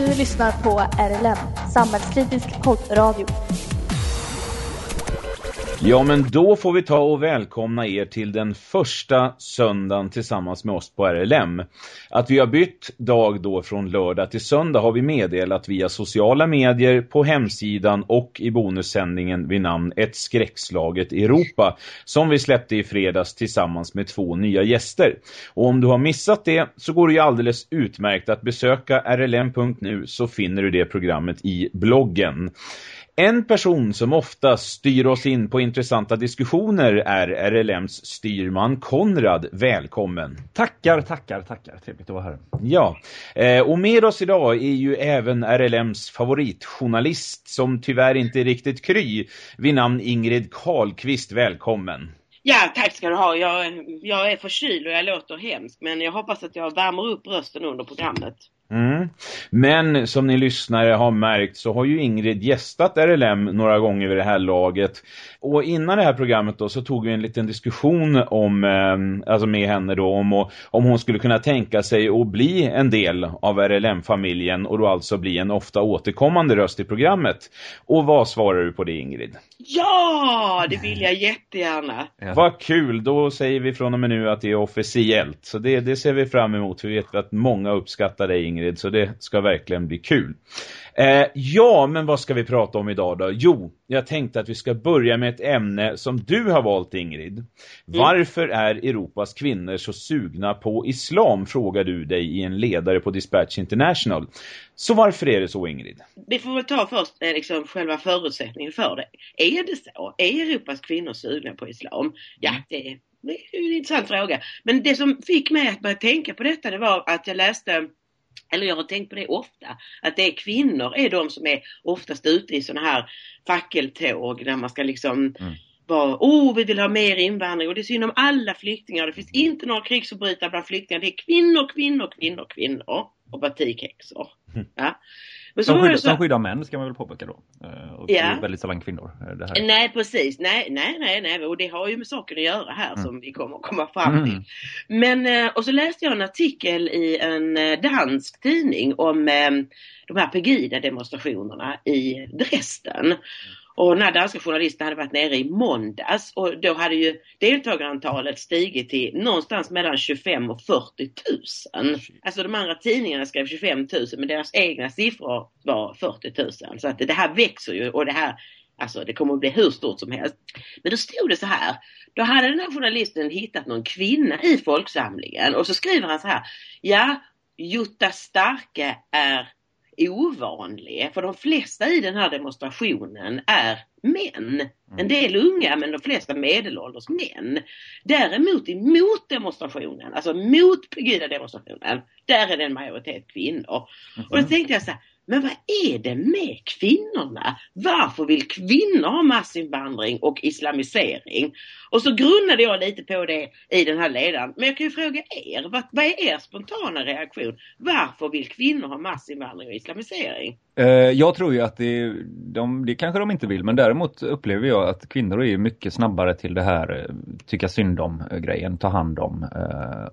Du lyssnar på RLM, samhällskritisk poddradio. Ja, men då får vi ta och välkomna er till den första söndagen tillsammans med oss på RLM. Att vi har bytt dag då från lördag till söndag har vi meddelat via sociala medier, på hemsidan och i bonussändningen vid namn Ett skräckslaget Europa som vi släppte i fredags tillsammans med två nya gäster. Och om du har missat det så går det ju alldeles utmärkt att besöka rlm.nu så finner du det programmet i bloggen. En person som ofta styr oss in på intressanta diskussioner är RLMs styrman Konrad. Välkommen! Tackar, tackar, tackar. Trevligt att vara här. Ja, eh, och med oss idag är ju även RLMs favoritjournalist som tyvärr inte är riktigt kry vid namn Ingrid Karlqvist. Välkommen! Ja, tack ska du ha. Jag, jag är förkyld och jag låter hemskt men jag hoppas att jag värmer upp rösten under programmet. Mm. Men som ni lyssnare har märkt så har ju Ingrid gästat RLM några gånger vid det här laget. Och innan det här programmet då så tog vi en liten diskussion om, eh, alltså med henne då om, om hon skulle kunna tänka sig att bli en del av RLM-familjen och då alltså bli en ofta återkommande röst i programmet. Och vad svarar du på det Ingrid? Ja, det vill jag jättegärna. Ja. Vad kul, då säger vi från och med nu att det är officiellt. Så det, det ser vi fram emot, för vi vet att många uppskattar dig Ingrid, så det ska verkligen bli kul. Eh, ja, men vad ska vi prata om idag då? Jo, jag tänkte att vi ska börja med ett ämne som du har valt Ingrid. Mm. Varför är Europas kvinnor så sugna på islam, frågar du dig i en ledare på Dispatch International. Så varför är det så Ingrid? Vi får väl ta först eh, liksom, själva förutsättningen för det. Är det så? Är Europas kvinnor sugna på islam? Ja, mm. det är, det är en intressant fråga. Men det som fick mig att börja tänka på detta det var att jag läste eller jag har tänkt på det ofta, att det är kvinnor är de som är oftast ute i sådana här fackeltåg där man ska liksom mm. vara, oh vi vill ha mer invandring och det är synd om alla flyktingar, det finns inte några krigsförbrytare bland flyktingar, det är kvinnor, kvinnor, kvinnor, kvinnor och batikhäxor. Mm. Ja. Men som, skyddar, så... som skyddar män ska man väl påpeka då. Eh, och ja. väldigt sällan kvinnor. Eh, nej precis, nej, nej, nej, nej. Och det har ju med saker att göra här mm. som vi kommer att komma fram till. Mm. Men, eh, och så läste jag en artikel i en dansk tidning om de här Pegida-demonstrationerna i Dresden. Och den här danska journalisten hade varit nere i måndags och då hade ju deltagarantalet stigit till någonstans mellan 25 och 40 000. Alltså de andra tidningarna skrev 25 000 men deras egna siffror var 40 000. Så att det här växer ju och det här Alltså det kommer att bli hur stort som helst. Men då stod det så här. Då hade den här journalisten hittat någon kvinna i folksamlingen och så skriver han så här. Ja, Jutta Starke är ovanlig. För de flesta i den här demonstrationen är män. En mm. del unga men de flesta medelålders män. Däremot emot demonstrationen, alltså mot Pegida-demonstrationen, där är det en majoritet kvinnor. Och då tänkte jag så här, men vad är det med kvinnorna? Varför vill kvinnor ha massinvandring och islamisering? Och så grunnade jag lite på det i den här ledaren. Men jag kan ju fråga er, vad, vad är er spontana reaktion? Varför vill kvinnor ha massinvandring och islamisering? Eh, jag tror ju att det, de, det kanske de inte vill, men däremot upplever jag att kvinnor är mycket snabbare till det här eh, tycka synd om eh, grejen, ta hand om.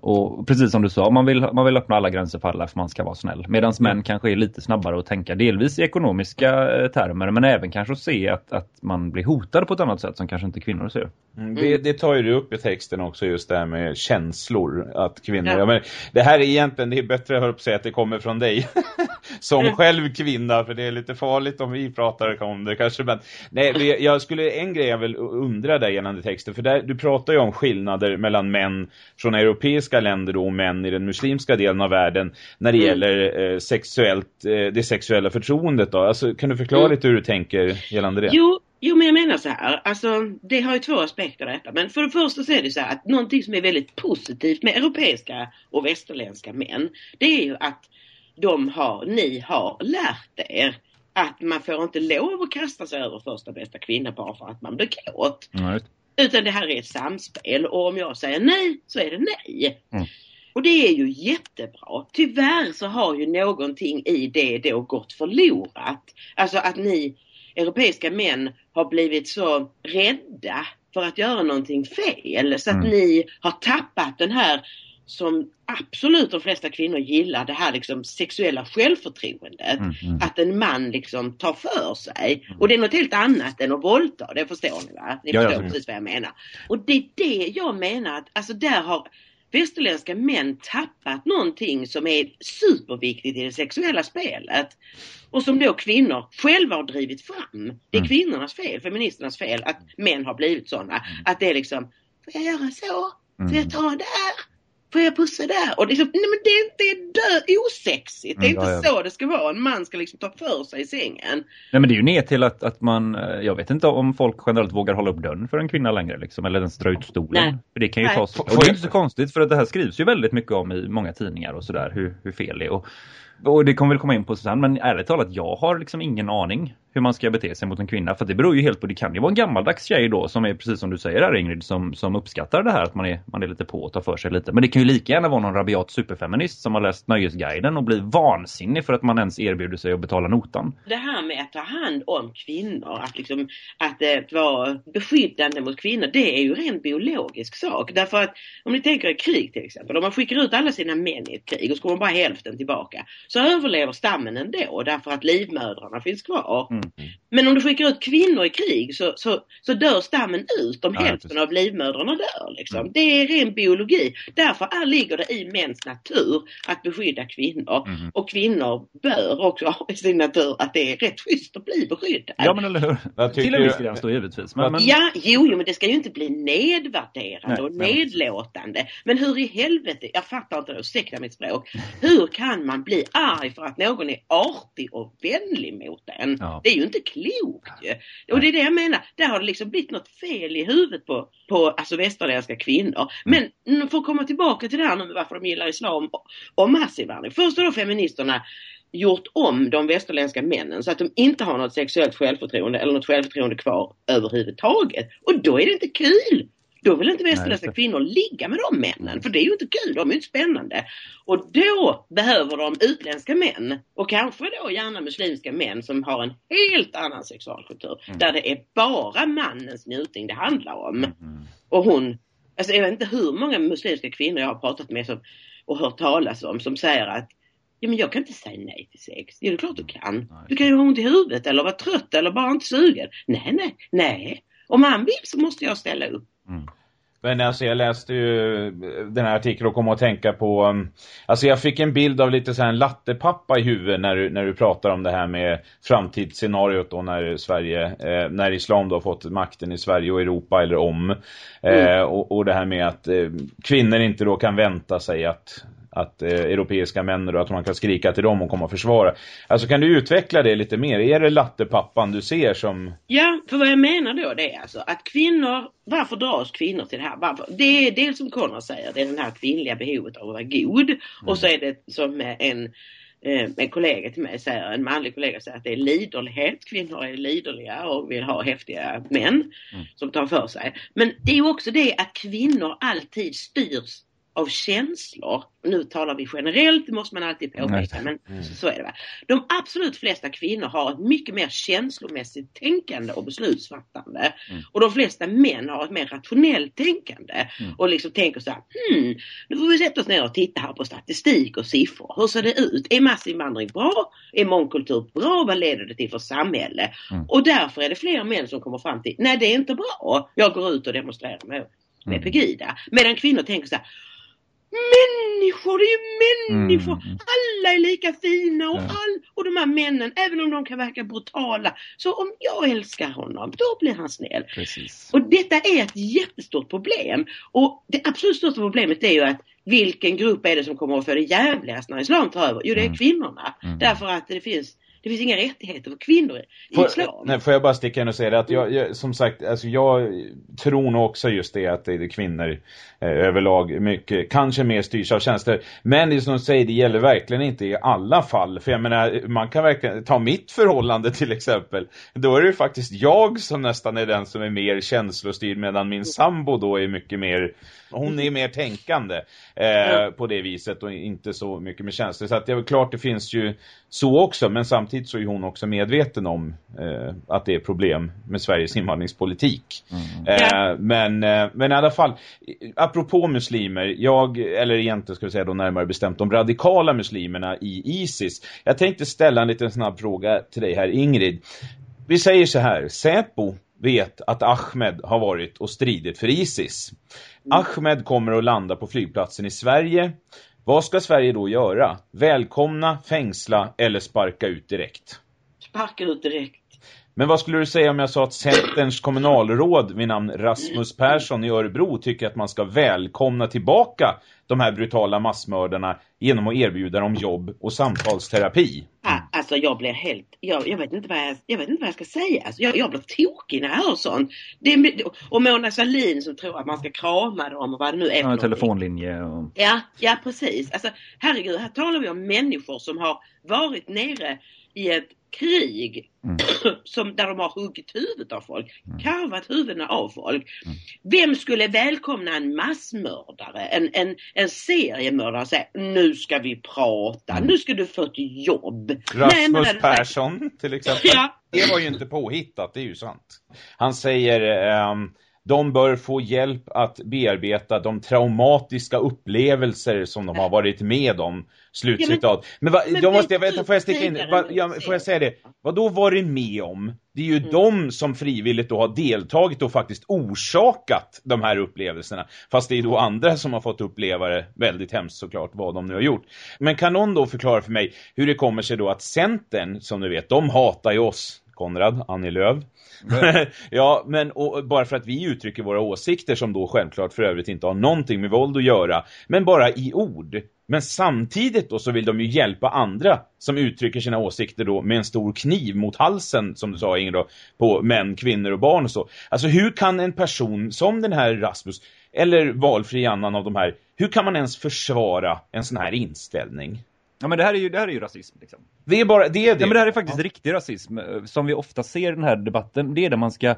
Och precis som du sa, man vill, man vill öppna alla gränser för alla för man ska vara snäll. Medan män mm. kanske är lite snabbare att tänka, delvis i ekonomiska termer, men även kanske att se att, att man blir hotad på ett annat sätt som kanske inte kvinnor ser. Mm, det, det, tar ju du upp i texten också, just det här med känslor, att kvinnor, ja. Ja, men det här är egentligen, det är bättre att säga att det kommer från dig, som själv kvinna för det är lite farligt om vi pratar om det kanske. Men nej, jag skulle, en grej jag vill undra dig gällande texten, för där, du pratar ju om skillnader mellan män från europeiska länder och män i den muslimska delen av världen när det mm. gäller eh, sexuellt, eh, det sexuella förtroendet då. Alltså, kan du förklara mm. lite hur du tänker gällande det? Jo, Jo men jag menar så här, alltså det har ju två aspekter detta. Men för det första så är det så här att någonting som är väldigt positivt med europeiska och västerländska män, det är ju att de har, ni har lärt er att man får inte lov att kasta sig över första bästa kvinna bara för att man blir kåt. Nej. Utan det här är ett samspel och om jag säger nej så är det nej. Mm. Och det är ju jättebra. Tyvärr så har ju någonting i det då gått förlorat. Alltså att ni europeiska män har blivit så rädda för att göra någonting fel så att mm. ni har tappat den här som absolut de flesta kvinnor gillar det här liksom sexuella självförtroendet. Mm, mm. Att en man liksom tar för sig. Och det är något helt annat än att våldta, det förstår ni va? Ni Ja, förstår ja. precis vad jag menar. Och det är det jag menar att, alltså där har västerländska män tappat någonting som är superviktigt i det sexuella spelet. Och som då kvinnor själva har drivit fram. Det är Mm. kvinnornas fel, feministernas fel att män har blivit sådana. Att det är liksom, får jag göra så? Får jag Mm. ta där? Får jag pussa där? Och det är, liksom, nej men det är, det är dö osexigt. Det är Mm, inte ja, ja. så det ska vara. En man ska liksom ta för sig i sängen. Nej men det är ju ner till att, att man, eh, jag vet inte om folk generellt vågar hålla upp dörren för en kvinna längre liksom, eller ens dra ut stolen. Nej. För det kan ju Nej. Och det är inte så konstigt för att det här skrivs ju väldigt mycket om i många tidningar och sådär hur, hur fel det är. Och, och det kommer väl komma in på sen, men ärligt talat, jag har liksom ingen aning hur man ska bete sig mot en kvinna. För det beror ju helt på, det kan ju vara en gammaldags tjej då som är precis som du säger här Ingrid, som, som uppskattar det här att man är, man är lite på och tar för sig lite. Men det kan ju lika gärna vara någon rabiat superfeminist som har läst Nöjesguiden och blir vansinnig för att man ens erbjuder sig att betala notan. Det här med att ta hand om kvinnor, att, liksom, att att vara beskyddande mot kvinnor, det är ju en biologisk sak. Därför att om ni tänker i krig till exempel, om man skickar ut alla sina män i ett krig och så kommer bara hälften tillbaka, så överlever stammen ändå därför att livmödrarna finns kvar. Mm. Men om du skickar ut kvinnor i krig så, så, så dör stammen ut om Ja, hälften precis. av livmödrarna dör. Liksom. Mm. Det är ren biologi. Därför är, ligger det i mäns natur att beskydda kvinnor. Mhm. Och kvinnor bör också ha i sin natur att det är rätt schysst att bli beskyddad. Ja men eller hur? Jag tycker Till ju- viss gräns då givetvis. Men, men, Ja, jo, jo, men det ska ju inte bli nedvärderande Nej, och nedlåtande. Men hur i helvete, jag fattar inte det, ursäkta mitt språk. Hur kan man bli arg för att någon är artig och vänlig mot en? Ja. Det är ju inte klokt ju. Och det är det jag menar, där har det liksom blivit något fel i huvudet på, på alltså västerländska kvinnor. Men mm, för att komma tillbaka till det här nu med varför de gillar islam och, och massinvandring. Först har då feministerna gjort om de västerländska männen så att de inte har något sexuellt självförtroende eller något självförtroende kvar överhuvudtaget. Och då är det inte kul! Då vill inte västerländska kvinnor ligga med de männen för det är ju inte kul, de är ju inte spännande. Och då behöver de utländska män och kanske då gärna muslimska män som har en helt annan sexualkultur. Mm. Där det är bara mannens njutning det handlar om. Mm. Och hon, alltså jag vet inte hur många muslimska kvinnor jag har pratat med som, och hört talas om som säger att Ja men jag kan inte säga nej till sex. Ja det är klart du kan. Du kan ju ha ont i huvudet eller vara trött eller bara inte sugen. Nej, nej, nej. Om han vill så måste jag ställa upp. Men alltså jag läste ju den här artikeln och kom att tänka på um, Alltså jag fick en bild av lite så här en lattepappa i huvudet när du, när du pratar om det här med framtidsscenariot då när Sverige, eh, när islam då har fått makten i Sverige och Europa eller om. Eh, och, och det här med att eh, kvinnor inte då kan vänta sig att att eh, europeiska män då, att man kan skrika till dem och komma och försvara. Alltså kan du utveckla det lite mer? Är det lattepappan du ser som Ja, för vad jag menar då det är alltså att kvinnor, varför dras kvinnor till det här? Varför? Det är dels som Conrad säger, det är det här kvinnliga behovet av att vara god. Och så är det som en, eh, en kollega till mig säger, en manlig kollega säger att det är liderlighet. Kvinnor är liderliga och vill ha häftiga män som tar för sig. Men det är också det att kvinnor alltid styrs av känslor. Nu talar vi generellt, det måste man alltid påpeka, men så är det. Va? De absolut flesta kvinnor har ett mycket mer känslomässigt tänkande och beslutsfattande. Och de flesta män har ett mer rationellt tänkande. Och liksom tänker så här, hmm, nu får vi sätta oss ner och titta här på statistik och siffror. Hur ser det ut? Är massinvandring bra? Är mångkultur bra? Vad leder det till för samhälle? Och därför är det fler män som kommer fram till, nej det är inte bra. Jag går ut och demonstrerar med, med Pegida. Medan kvinnor tänker så här, Människor, det är ju människor! Mm. Alla är lika fina och, all, och de här männen, även om de kan verka brutala, så om jag älskar honom, då blir han snäll. Precis. Och detta är ett jättestort problem. Och det absolut största problemet är ju att vilken grupp är det som kommer att få det jävligast när islam tar över? Jo, det är Mm. kvinnorna. Mm. Därför att det finns, det finns inga rättigheter för kvinnor i Får, islam. nej, får jag bara sticka in och säga det att jag, jag, som sagt, alltså jag tror nog också just det att det är kvinnor eh, överlag mycket, kanske mer styrs av tjänster. Men det som de säger, det gäller verkligen inte i alla fall. För jag menar, man kan verkligen ta mitt förhållande till exempel. Då är det ju faktiskt jag som nästan är den som är mer känslostyrd medan min sambo då är mycket mer, hon är mer tänkande eh, på det viset och inte så mycket med känslor. Så att det är klart det finns ju så också, men samtidigt samtidigt så är hon också medveten om eh, att det är problem med Sveriges invandringspolitik. Mm. Eh, men, eh, men i alla fall, apropå muslimer, jag, eller egentligen ska vi säga då närmare bestämt de radikala muslimerna i ISIS. Jag tänkte ställa en liten snabb fråga till dig här Ingrid. Vi säger så här, Säpo vet att Ahmed har varit och stridit för ISIS. Mm. Ahmed kommer att landa på flygplatsen i Sverige. Vad ska Sverige då göra? Välkomna, fängsla eller sparka ut direkt? Sparka ut direkt. Men vad skulle du säga om jag sa att Centerns kommunalråd vid namn Rasmus Persson i Örebro tycker att man ska välkomna tillbaka de här brutala massmördarna genom att erbjuda dem jobb och samtalsterapi? Mm. Alltså jag blir helt, jag, jag, vet inte vad jag, jag vet inte vad jag ska säga. Alltså, jag, jag blir tokig när jag hör sånt. Det och Mona Sahlin som tror att man ska krama dem och vad det nu är. Ja, telefonlinje. Och... Ja, ja precis. Alltså herregud, här talar vi om människor som har varit nere i ett krig mm. som, där de har huggit huvudet av folk, mm. karvat huvudena av folk. Mm. Vem skulle välkomna en massmördare, en, en, en seriemördare och säga nu ska vi prata, mm. nu ska du få ett jobb. Rasmus Nej, Persson till exempel. Ja. Det var ju inte påhittat, det är ju sant. Han säger... Um, de bör få hjälp att bearbeta de traumatiska upplevelser som de har varit med om. Slutcitat. Ja, men, men, men då måste jag veta, får jag sticka in, va, ja, får jag säga det? Vad då varit med om? Det är ju mm. de som frivilligt då har deltagit och faktiskt orsakat de här upplevelserna. Fast det är då andra som har fått uppleva det väldigt hemskt såklart vad de nu har gjort. Men kan någon då förklara för mig hur det kommer sig då att Centern, som du vet, de hatar ju oss Konrad, Annie Lööf. ja, men och, bara för att vi uttrycker våra åsikter som då självklart för övrigt inte har någonting med våld att göra, men bara i ord. Men samtidigt då så vill de ju hjälpa andra som uttrycker sina åsikter då med en stor kniv mot halsen, som du sa Inger då, på män, kvinnor och barn och så. Alltså hur kan en person som den här Rasmus, eller valfri annan av de här, hur kan man ens försvara en sån här inställning? Ja men det här är ju, det här är ju rasism liksom. Det är bara, det är det. Ja men det här är faktiskt ja. riktig rasism. Eh, som vi ofta ser i den här debatten. Det är där man ska,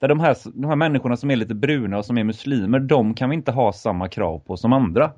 där de här, de här människorna som är lite bruna och som är muslimer, de kan vi inte ha samma krav på som andra.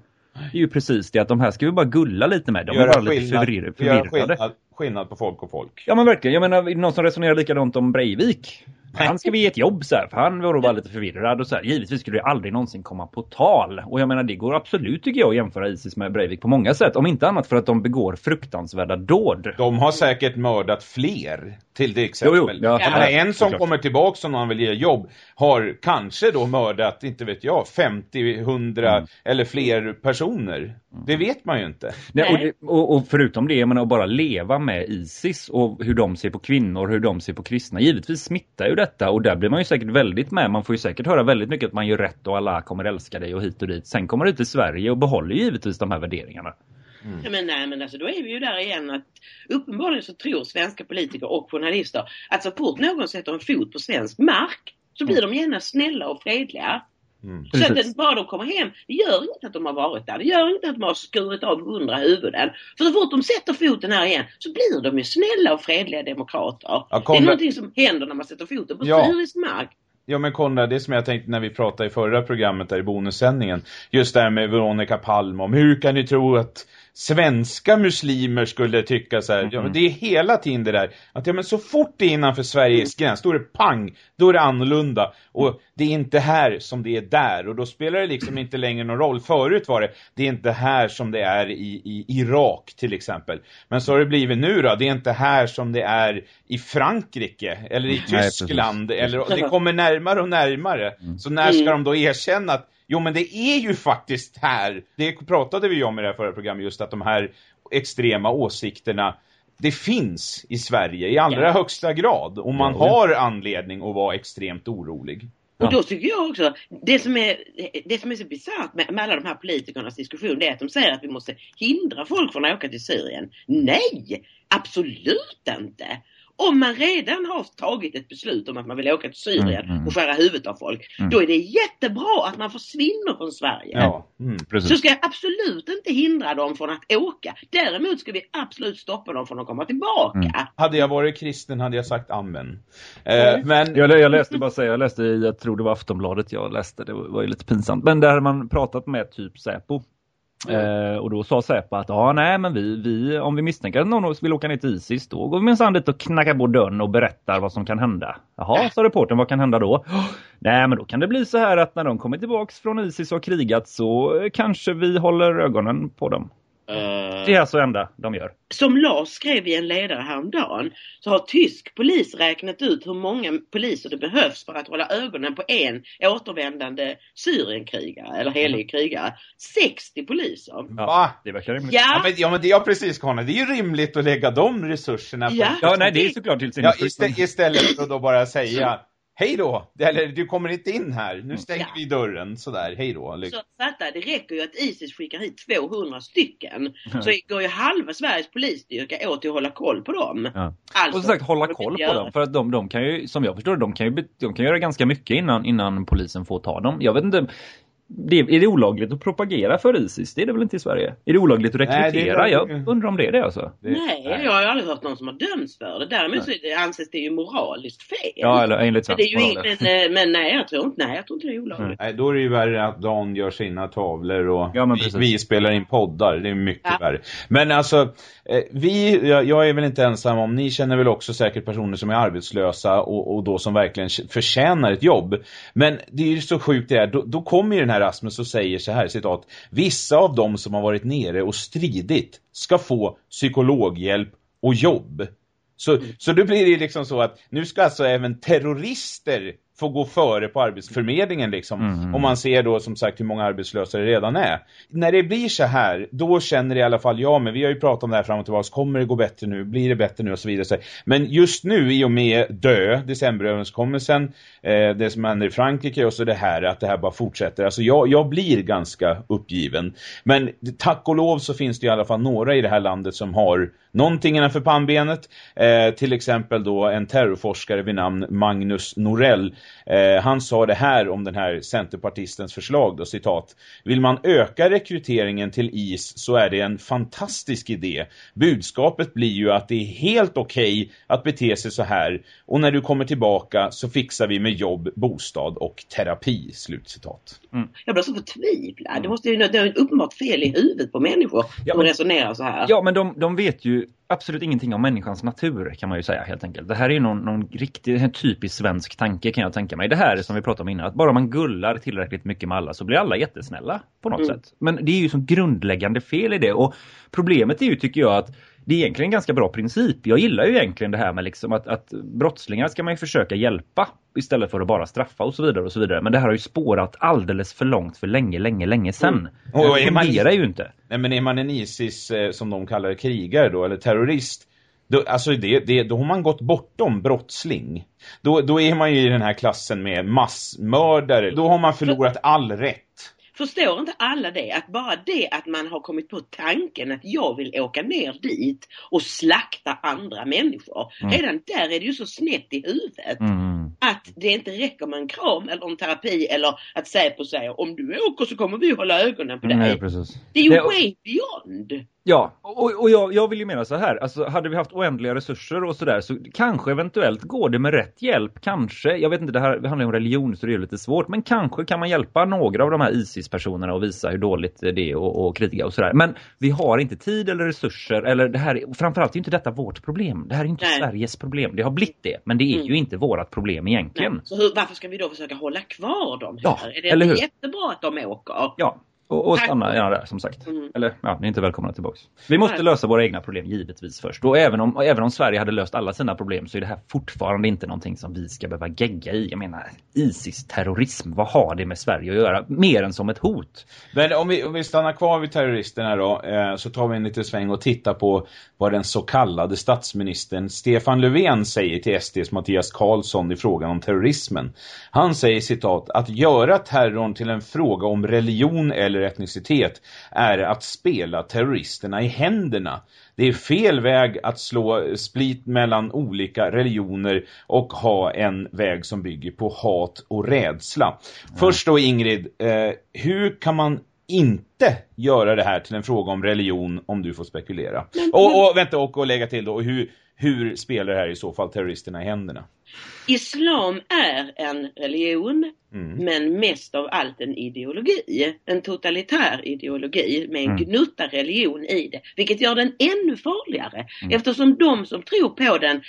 Det är ju precis det att de här ska vi bara gulla lite med. De Göra är bara lite förvirrade. Skillnad, skillnad på folk och folk. Ja men verkligen. Jag menar, någon som resonerar likadant om Breivik. Han ska vi ge ett jobb så här, för han var bara lite förvirrad och så här, givetvis skulle det aldrig någonsin komma på tal. Och jag menar, det går absolut tycker jag att jämföra Isis med Breivik på många sätt. Om inte annat för att de begår fruktansvärda dåd. De har säkert mördat fler till det exempel. Jo, jo, ja, ja. Menar, en som kommer tillbaka som någon vill ge jobb har kanske då mördat, inte vet jag, 50, 100 mm. eller fler personer. Det vet man ju inte. Nej, och, och, och, förutom det, jag menar, att bara leva med Isis och hur de ser på kvinnor, hur de ser på kristna. Givetvis smittar ju det detta och där blir man ju säkert väldigt med. Man får ju säkert höra väldigt mycket att man gör rätt och alla kommer älska dig och hit och dit. Sen kommer du till Sverige och behåller givetvis de här värderingarna. Mm. Ja, men nej men alltså då är vi ju där igen att uppenbarligen så tror svenska politiker och journalister att så fort någon sätter en fot på svensk mark så blir mm. de gärna snälla och fredliga. Mm. Så att bara de kommer hem, det gör inte att de har varit där. Det gör inte att de har skurit av hundra huvuden. För så fort de sätter foten här igen så blir de ju snälla och fredliga demokrater. Ja, det är någonting som händer när man sätter foten på ja. syrisk mark. Ja men Konrad, det som jag tänkte när vi pratade i förra programmet där i bonussändningen. Just det här med Veronica Palm om hur kan ni tro att svenska muslimer skulle tycka så här. Mm ja, det är hela tiden det där. Att ja, men så fort det är innanför Sveriges mm. gräns, då är det pang. Då är det annorlunda. Och det är inte här som det är där. Och då spelar det liksom inte längre någon roll. Förut var det, det är inte här som det är i, i Irak till exempel. Men så har det blivit nu då. Det är inte här som det är i Frankrike. Eller i Tyskland. Nej, eller, det kommer närmare och närmare. Mm. Så när ska mm. de då erkänna att Jo, men det är ju faktiskt här. Det pratade vi ju om i det här förra programmet just att de här extrema åsikterna det finns i Sverige i allra ja. högsta grad. Och man ja. har anledning att vara extremt orolig. Och då tycker jag också, det som är, det som är så bisarrt med, med alla de här politikernas diskussion det är att de säger att vi måste hindra folk från att åka till Syrien. Nej! Absolut inte! Om man redan har tagit ett beslut om att man vill åka till Syrien mm, mm. och skära huvudet av folk, mm. då är det jättebra att man försvinner från Sverige. Ja, mm, så ska jag absolut inte hindra dem från att åka. Däremot ska vi absolut stoppa dem från att komma tillbaka. Mm. Hade jag varit kristen hade jag sagt amen. Eh, men... jag, jag läste bara säga, jag läste i, jag tror det var Aftonbladet jag läste, det var ju lite pinsamt. Men där har man pratat med typ Säpo Eh, och då sa Säpo att ja, nej, men vi, vi, om vi misstänker att någon vill åka ner till Isis, då går vi minsann dit och knackar på dörren och berättar vad som kan hända. Jaha, sa reporten, vad kan hända då? nej, men då kan det bli så här att när de kommer tillbaks från Isis och har krigat så kanske vi håller ögonen på dem. Det är alltså enda de gör. Som Lars skrev i en ledare häromdagen så har tysk polis räknat ut hur många poliser det behövs för att hålla ögonen på en återvändande Syrienkrigare eller helig krigare. 60 poliser. Ja? Det verkar rimligt. Ja. ja, men, ja, men det är precis Conny. Det är ju rimligt att lägga de resurserna på... Ja, ja nej, det är såklart till sin ja, istället, istället för att då bara säga hej då, eller du kommer inte in här, nu stänger ja. vi dörren sådär, hej då. Så fatta, det räcker ju att Isis skickar hit 200 stycken. Så går ju halva Sveriges polisstyrka åt att hålla koll på dem. Ja. Alltså, och som sagt, hålla koll på dem. För att de, de kan ju, som jag förstår de kan ju de kan göra ganska mycket innan, innan polisen får ta dem. Jag vet inte, det, är det olagligt att propagera för Isis? Det är det väl inte i Sverige? Är det olagligt att rekrytera? Nej, jag undrar om det är det alltså. Det, nej, nej, jag har aldrig hört någon som har dömts för det. Däremot så anses det ju moraliskt fel. Ja, eller enligt men, det är ju ingen, men, men nej, jag tror inte, nej, jag tror inte det är olagligt. Nej, då är det ju värre att Dan gör sina tavlor och ja, vi, vi, spelar in poddar. Det är mycket ja. värre. Men alltså, eh, vi, jag, jag, är väl inte ensam om, ni känner väl också säkert personer som är arbetslösa och, och då som verkligen förtjänar ett jobb. Men det är ju så sjukt det är, då, då kommer ju den här Rasmus och säger så här, citat, vissa av dem som har varit nere och stridit ska få psykologhjälp och jobb. Så, så då blir det liksom så att nu ska alltså även terrorister få gå före på arbetsförmedlingen liksom. Mm. Om man ser då som sagt hur många arbetslösa det redan är. När det blir så här, då känner i alla fall jag, men vi har ju pratat om det här fram och tillbaka, kommer det gå bättre nu, blir det bättre nu och så vidare. Men just nu i och med dö, decemberöverenskommelsen, eh, det som händer i Frankrike och så det här, att det här bara fortsätter. Alltså jag, jag blir ganska uppgiven. Men tack och lov så finns det i alla fall några i det här landet som har någonting innanför pannbenet. Eh, till exempel då en terrorforskare vid namn Magnus Norell Eh, han sa det här om den här centerpartistens förslag då, citat. Vill man öka rekryteringen till IS så är det en fantastisk idé. Budskapet blir ju att det är helt okej okay att bete sig så här och när du kommer tillbaka så fixar vi med jobb, bostad och terapi, slutcitat. Mm. Jag blir så förtvivlad. Det måste ju det är uppenbart fel i huvudet på människor ja, som resonerar så här. Ja, men de, de vet ju absolut ingenting om människans natur kan man ju säga helt enkelt. Det här är ju någon, någon riktig, typisk svensk tanke kan jag tänka mig. Det här är som vi pratade om innan, att bara man gullar tillräckligt mycket med alla så blir alla jättesnälla på något mm. sätt. Men det är ju som grundläggande fel i det och problemet är ju tycker jag att det är egentligen en ganska bra princip. Jag gillar ju egentligen det här med liksom att, att brottslingar ska man ju försöka hjälpa istället för att bara straffa och så vidare och så vidare. Men det här har ju spårat alldeles för långt för länge, länge, länge sedan. Mm. Och det fungerar ju inte. Nej men är man en ISIS eh, som de kallar krigare då, eller terrorist då, alltså det, det, då har man gått bortom brottsling. Då, då är man ju i den här klassen med massmördare. Då har man förlorat all rätt. Förstår inte alla det? Att bara det att man har kommit på tanken att jag vill åka ner dit och slakta andra människor. Mm. Redan där är det ju så snett i huvudet. Mm. Att det inte räcker med en kram eller en terapi eller att Säpo säger om du åker så kommer vi hålla ögonen på dig. Nej, det är ju det... way beyond. Ja, och, och jag, jag, vill ju mena så här, alltså hade vi haft oändliga resurser och sådär så kanske eventuellt går det med rätt hjälp, kanske, jag vet inte, det här det handlar om religion så det är lite svårt, men kanske kan man hjälpa några av de här ISIS-personerna och visa hur dåligt det är och, och kriga och sådär. Men vi har inte tid eller resurser, eller det här, framförallt är inte detta vårt problem, det här är inte Nej. Sveriges problem, det har blivit det, men det är mm. ju inte vårt problem egentligen. Nej. Så hur, varför ska vi då försöka hålla kvar dem här? Ja, är det eller hur? jättebra att de åker? Ja, och, och stanna gärna där som sagt. Mm. Eller ja, ni är inte välkomna tillbaks. Vi måste lösa våra egna problem givetvis först. Och även om, och även om Sverige hade löst alla sina problem så är det här fortfarande inte någonting som vi ska behöva gegga i. Jag menar, ISIS-terrorism, vad har det med Sverige att göra? Mer än som ett hot. Men om vi, om vi stannar kvar vid terroristerna då eh, så tar vi en liten sväng och tittar på vad den så kallade statsministern Stefan Löfven säger till SDs Mattias Karlsson i frågan om terrorismen. Han säger citat att göra terrorn till en fråga om religion eller eller etnicitet är att spela terroristerna i händerna. Det är fel väg att slå split mellan olika religioner och ha en väg som bygger på hat och rädsla. Mm. Först då Ingrid, eh, hur kan man inte göra det här till en fråga om religion om du får spekulera. Och, och vänta, och, och lägga till då, hur, hur spelar det här i så fall terroristerna i händerna? Islam är en religion mm. men mest av allt en ideologi. En totalitär ideologi med en mm. gnutta religion i det. Vilket gör den ännu farligare mm. eftersom de som tror på den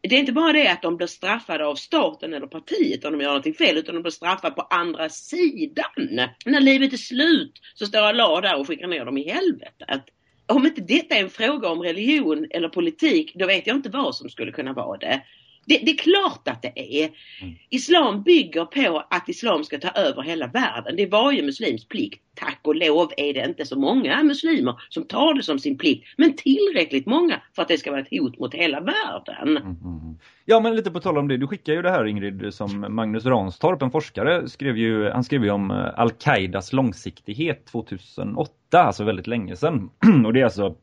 det är inte bara det att de blir straffade av staten eller partiet om de gör någonting fel utan de blir straffade på andra sidan. När livet är slut så står Allah där och skickar ner dem i helvetet. Om inte detta är en fråga om religion eller politik då vet jag inte vad som skulle kunna vara det. Det, det, är klart att det är. Mm. Islam bygger på att islam ska ta över hela världen. Det är varje muslims plikt. Tack och lov är det inte så många muslimer som tar det som sin plikt. Men tillräckligt många för att det ska vara ett hot mot hela världen. Mm, mm, mm. Ja men lite på tal om det. Du skickar ju det här Ingrid som Magnus Ranstorp, en forskare, skrev ju, han skrev ju om eh, Al-Qaidas långsiktighet 2008. Alltså väldigt länge sedan. och det är alltså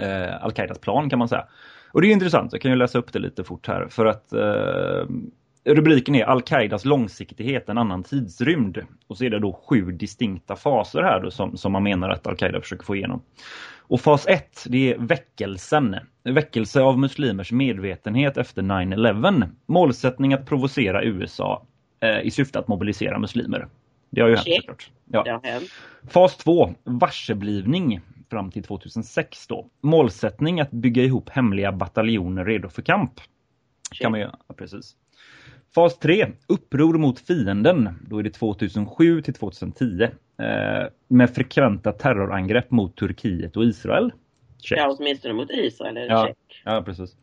eh, Al-Qaidas plan kan man säga. Och det är intressant, jag kan ju läsa upp det lite fort här. För att eh, rubriken är Al-Qaidas långsiktighet, en annan tidsrymd. Och så är det då sju distinkta faser här då, som, som man menar att Al-Qaida försöker få igenom. Och fas 1, det är väckelsen. Väckelse av muslimers medvetenhet efter 9-11. Målsättning att provocera USA eh, i syfte att mobilisera muslimer. Det har ju hänt såklart. Ja. Fas 2, varseblivning fram till 2006 då. Målsättning att bygga ihop hemliga bataljoner redo för kamp. Kan man göra, precis. Fas 3, uppror mot fienden. Då är det 2007 till 2010. Eh, med frekventa terrorangrepp mot Turkiet och Israel. Check. Ja, åtminstone mot Israel. Ja, check. ja, precis.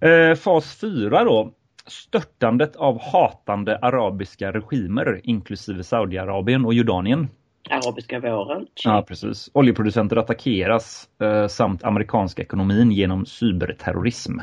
Eh, fas 4 då. Störtandet av hatande arabiska regimer, inklusive Saudiarabien och Jordanien arabiska våren. Ja, precis. Oljeproducenter attackeras eh, samt amerikanska ekonomin genom cyberterrorism.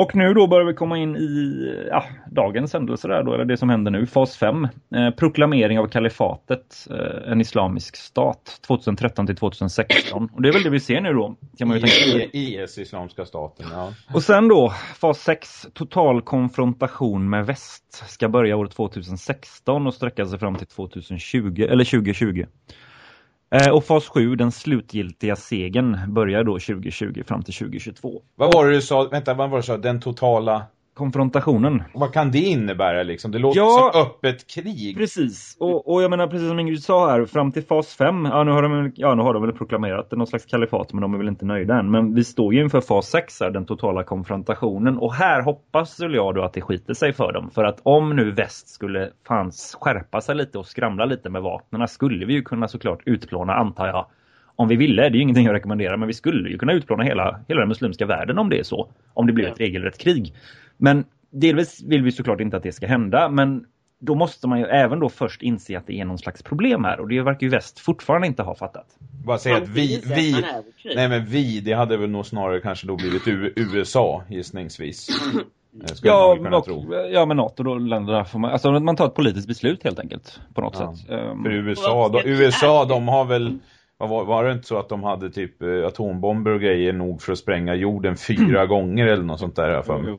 Och nu då börjar vi komma in i ja, dagens händelse där då, eller det som händer nu, fas 5. Eh, proklamering av kalifatet, eh, en islamisk stat, 2013 till 2016. Och det är väl det vi ser nu då. Kan man ju tänka. IS, Islamska staten, ja. Och sen då, fas 6, total konfrontation med väst, ska börja år 2016 och sträcka sig fram till 2020, eller 2020. Eh, och fas 7, den slutgiltiga segern, börjar då 2020 fram till 2022. Vad var det du sa? Vänta, vad var det du sa? Den totala konfrontationen. Vad kan det innebära liksom? Det låter ja, som öppet krig. Precis. Och, och jag menar precis som Ingrid sa här, fram till fas 5, ja nu har de, ja, nu har de väl proklamerat någon slags kalifat men de är väl inte nöjda än. Men vi står ju inför fas 6 här, den totala konfrontationen. Och här hoppas väl jag då att det skiter sig för dem. För att om nu väst skulle fanns skärpa sig lite och skramla lite med vapnen skulle vi ju kunna såklart utplåna antar jag om vi ville, det är ju ingenting jag rekommenderar, men vi skulle ju kunna utplåna hela, hela den muslimska världen om det är så. Om det blir ett regelrätt krig. Men delvis vill vi såklart inte att det ska hända, men då måste man ju även då först inse att det är någon slags problem här. Och det verkar ju väst fortfarande inte ha fattat. Bara säga att vi, vi, nej men vi, det hade väl nog snarare kanske då blivit USA gissningsvis. Ja, och, ja, men NATO då länderna får man, alltså man tar ett politiskt beslut helt enkelt på något ja. sätt. Um, För USA, då, USA de har väl var, var det inte så att de hade typ eh, atombomber och grejer nog för att spränga jorden fyra gånger eller något sånt där för mig?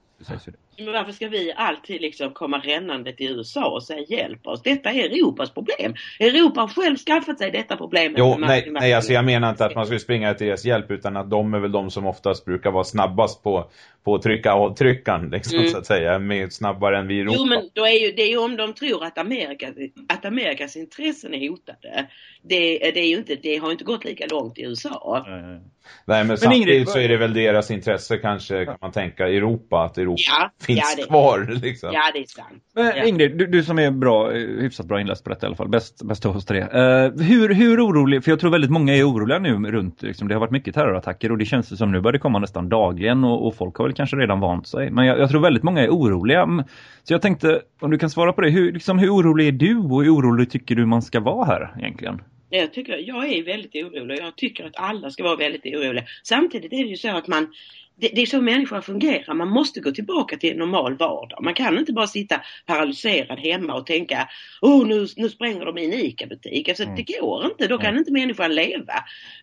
Men varför ska vi alltid liksom komma rännande till USA och säga hjälp oss? Detta är Europas problem. Europa har själv skaffat sig detta problem. Jo, nej, nej alltså jag menar inte att man ska springa till deras hjälp utan att de är väl de som oftast brukar vara snabbast på, på att trycka av tryckan liksom, mm. så att säga. Mer snabbare än vi i Europa. Jo men då är ju, det är ju om de tror att, Amerika, att Amerikas intressen är hotade. Det, det, är ju inte, det har inte gått lika långt i USA. Nej, nej. men, men samtidigt Ingrid, så är det väl deras intresse kanske kan man tänka Europa, att Europa ja, finns ja, kvar. Liksom. Ja, det är sant. Men, ja. Ingrid, du, du, som är bra, hyfsat bra inläst på detta i alla fall, bäst, bäst hos tre. Uh, hur, hur orolig, för jag tror väldigt många är oroliga nu runt, liksom, det har varit mycket terrorattacker och det känns som nu börjar det komma nästan dagligen och, och folk har väl kanske redan vant sig. Men jag, jag, tror väldigt många är oroliga. Så jag tänkte, om du kan svara på det, hur, liksom, hur orolig är du och hur orolig tycker du man ska vara här egentligen? Jag, tycker, jag är väldigt orolig jag tycker att alla ska vara väldigt oroliga. Samtidigt är det ju så att man det, det, är så människor fungerar. Man måste gå tillbaka till en normal vardag. Man kan inte bara sitta paralyserad hemma och tänka oh, nu, nu spränger de in ICA-butik. Alltså, mm. Det går inte. Då kan mm. inte människan leva.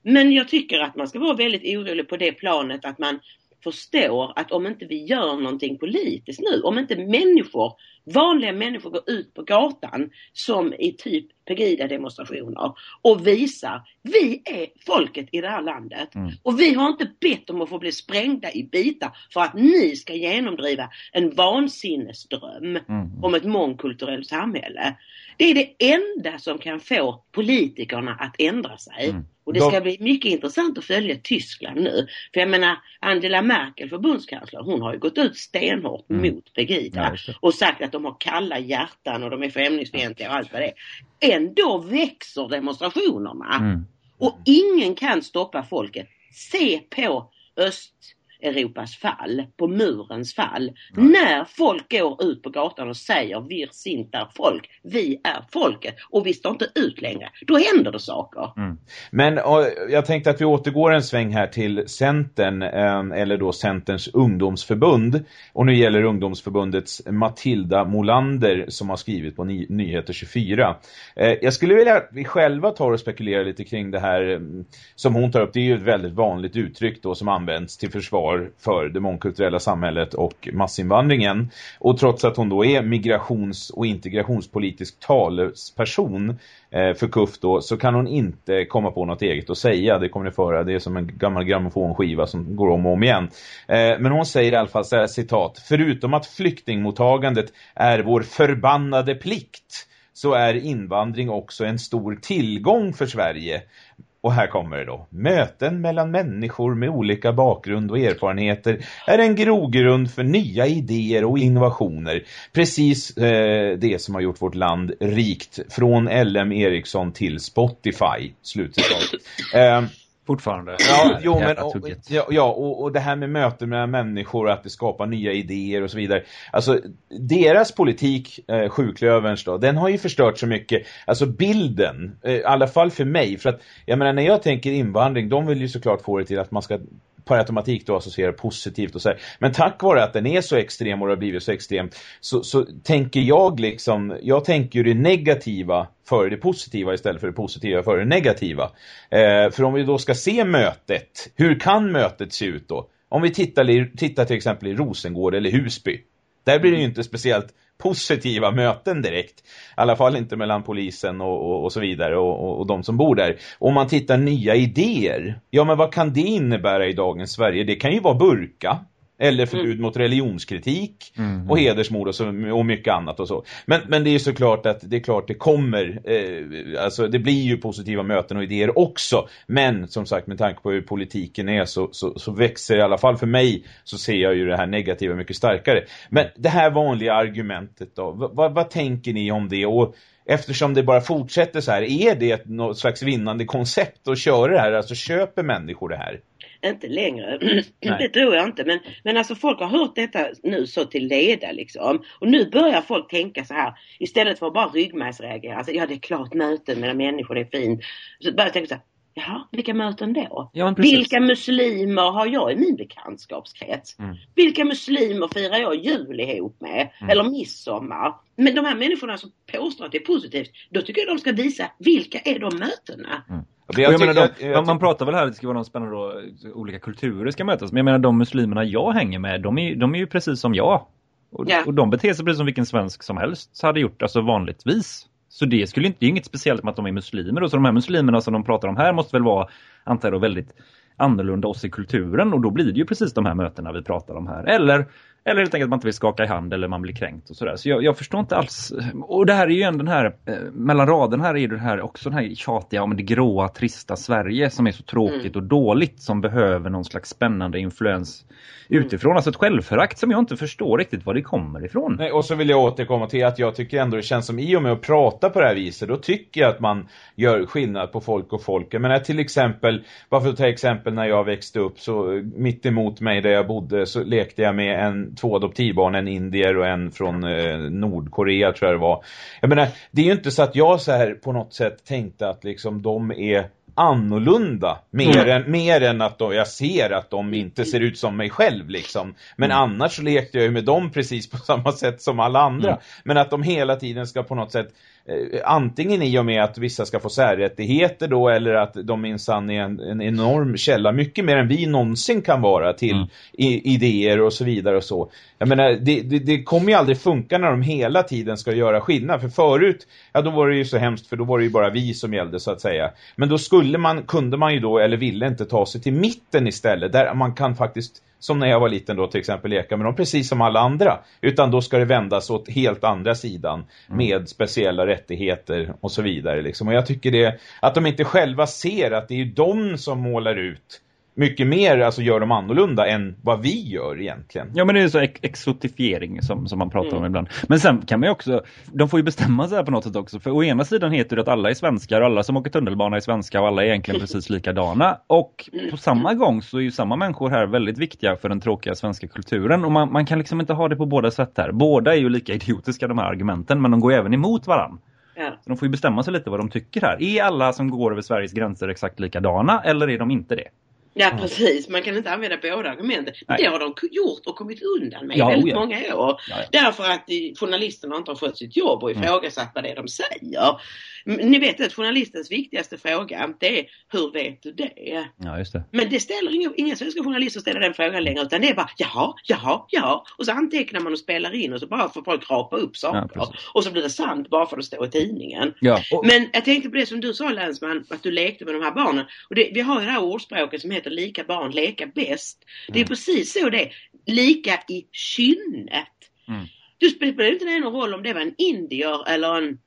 Men jag tycker att man ska vara väldigt orolig på det planet att man förstår att om inte vi gör någonting politiskt nu, om inte människor vanliga människor går ut på gatan som i typ Pegida-demonstrationer och visar vi är folket i det här landet mm. och vi har inte bett om att få bli sprängda i bitar för att ni ska genomdriva en vansinnesdröm mm. om ett mångkulturellt samhälle. Det är det enda som kan få politikerna att ändra sig. Mm. Och det ska bli mycket intressant att följa Tyskland nu. För jag menar Angela Merkel, förbundskansler, hon har ju gått ut stenhårt mm. mot Pegida och sagt att de har kalla hjärtan och de är främlingsfientliga och allt vad det är. Ändå växer demonstrationerna. Mm. Och ingen kan stoppa folket. Se på öst Europas fall, på murens fall. Nej. När folk går ut på gatan och säger wir sind der folk, vi är folket och vi står inte ut längre, då händer det saker. Mm. Men och, jag tänkte att vi återgår en sväng här till Centern, eh, eller då Centerns ungdomsförbund. Och nu gäller ungdomsförbundets Matilda Molander som har skrivit på Ny Nyheter 24. Eh, jag skulle vilja att vi själva tar och spekulerar lite kring det här eh, som hon tar upp. Det är ju ett väldigt vanligt uttryck då som används till försvar försvar för det mångkulturella samhället och massinvandringen. Och trots att hon då är migrations- och integrationspolitisk talesperson eh, för KUF då, så kan hon inte komma på något eget att säga. Det kommer ni föra, det är som en gammal grammofonskiva som går om och om igen. Eh, men hon säger i alla fall så här, citat, förutom att flyktingmottagandet är vår förbannade plikt så är invandring också en stor tillgång för Sverige. Och här kommer det då. Möten mellan människor med olika bakgrund och erfarenheter är en grogrund för nya idéer och innovationer. Precis eh, det som har gjort vårt land rikt. Från LM Ericsson till Spotify. Slutcitat. Eh, Fortfarande. Ja, jo, men, och, ja, ja och, och det här med möten med människor, att det skapar nya idéer och så vidare. Alltså, deras politik, eh, sjuklöverns då, den har ju förstört så mycket. Alltså bilden, eh, i alla fall för mig. För att, jag menar, när jag tänker invandring, de vill ju såklart få det till att man ska per automatik då associerar positivt och så här. Men tack vare att den är så extrem och har blivit så extrem så, så tänker jag liksom, jag tänker ju det negativa före det positiva istället för det positiva före det negativa. Eh, för om vi då ska se mötet, hur kan mötet se ut då? Om vi tittar, tittar till exempel i Rosengård eller Husby. Där blir det ju inte speciellt positiva möten direkt. I alla fall inte mellan polisen och, och, och så vidare och, och, och, de som bor där. Om man tittar nya idéer, ja men vad kan det innebära i dagens Sverige? Det kan ju vara burka. Eller förbud mm. mot religionskritik mm. och hedersmord och, så, och mycket annat och så. Men, men det är ju såklart att det är klart det kommer, eh, alltså det blir ju positiva möten och idéer också. Men som sagt med tanke på hur politiken är så, så, så växer i alla fall för mig så ser jag ju det här negativa mycket starkare. Men det här vanliga argumentet då, vad, vad tänker ni om det? Och eftersom det bara fortsätter så här, är det något slags vinnande koncept att köra det här? Alltså köper människor det här? Inte längre, det tror jag inte. Men, men alltså folk har hört detta nu så till leda liksom. Och nu börjar folk tänka så här, istället för att bara ryggmärgsreagera. Alltså ja det är klart möten mellan människor, det är fint. Så börjar jag tänka så här, Jaha, vilka möten då? Ja, vilka muslimer har jag i min bekantskapskrets? Mm. Vilka muslimer firar jag jul ihop med? Mm. Eller midsommar? Men de här människorna som påstår att det är positivt, då tycker jag de ska visa vilka är de mötena? Mm. Jag jag menar, de, man, man pratar väl här att det ska vara någon spännande då, olika kulturer ska mötas. Men jag menar de muslimerna jag hänger med, de är, de är ju precis som jag. Och, yeah. och de beter sig precis som vilken svensk som helst hade gjort, alltså vanligtvis. Så det skulle inte, det är inget speciellt med att de är muslimer. Och så de här muslimerna som de pratar om här måste väl vara, antar jag, väldigt annorlunda oss i kulturen. Och då blir det ju precis de här mötena vi pratar om här. Eller eller helt enkelt att man inte vill skaka i hand eller man blir kränkt och sådär. Så jag, jag förstår inte alls. Och det här är ju ändå den här, eh, mellan raden här är det här också den här tjatiga om det gråa, trista Sverige som är så tråkigt mm. och dåligt som behöver någon slags spännande influens mm. utifrån. Alltså ett självförakt som jag inte förstår riktigt var det kommer ifrån. Nej, och så vill jag återkomma till att jag tycker ändå det känns som i och med att prata på det här viset, då tycker jag att man gör skillnad på folk och folk. Jag menar till exempel, bara för att ta exempel när jag växte upp så mitt emot mig där jag bodde så lekte jag med en två adoptivbarn, en indier och en från eh, Nordkorea tror jag det var. Jag menar, det är ju inte så att jag så här på något sätt tänkte att liksom de är annorlunda mer, mm. än, mer än att då jag ser att de inte ser ut som mig själv liksom. Men mm. annars lekte jag ju med dem precis på samma sätt som alla andra. Mm. Men att de hela tiden ska på något sätt antingen i och med att vissa ska få särrättigheter då eller att de minsann är en, en enorm källa, mycket mer än vi någonsin kan vara till mm. i, idéer och så vidare och så. Jag menar, det, det, det kommer ju aldrig funka när de hela tiden ska göra skillnad. För förut, ja då var det ju så hemskt för då var det ju bara vi som gällde så att säga. Men då skulle man, kunde man ju då, eller ville inte ta sig till mitten istället. Där man kan faktiskt som när jag var liten då till exempel leka med dem precis som alla andra. Utan då ska det vändas åt helt andra sidan mm. med speciella rättigheter och så vidare. Liksom. Och jag tycker det, att de inte själva ser att det är de som målar ut mycket mer alltså gör de annorlunda än vad vi gör egentligen. Ja men det är så ex exotifiering som, som man pratar mm. om ibland. Men sen kan man ju också, de får ju bestämma sig på något sätt också. För å ena sidan heter det att alla är svenskar och alla som åker tunnelbana är svenska och alla är egentligen precis likadana. Och på samma gång så är ju samma människor här väldigt viktiga för den tråkiga svenska kulturen. Och man, man kan liksom inte ha det på båda sätt här. Båda är ju lika idiotiska de här argumenten men de går även emot varandra. Ja. Så de får ju bestämma sig lite vad de tycker här. Är alla som går över Sveriges gränser exakt likadana eller är de inte det? Ja precis, man kan inte använda båda argumenten. Det har de gjort och kommit undan med ja, väldigt ja. många år. Ja, Därför att journalisterna inte har skött sitt jobb och mm. ifrågasatt vad det är de säger. Ni vet att journalistens viktigaste fråga det är hur vet du det? Ja, just det. Men det ställer inga, inga svenska journalister ställer den frågan längre utan det är bara jaha, jaha, jaha och så antecknar man och spelar in och så bara får folk rapa upp saker. Ja, och så blir det sant bara för att står i tidningen. Ja, och... Men jag tänkte på det som du sa Länsman, att du lekte med de här barnen. Och det, vi har ju det här ordspråket som heter lika barn leka bäst. Det är mm. precis så det är. Lika i kynnet. Mm. Du spelar inte någon roll om det var en indier eller en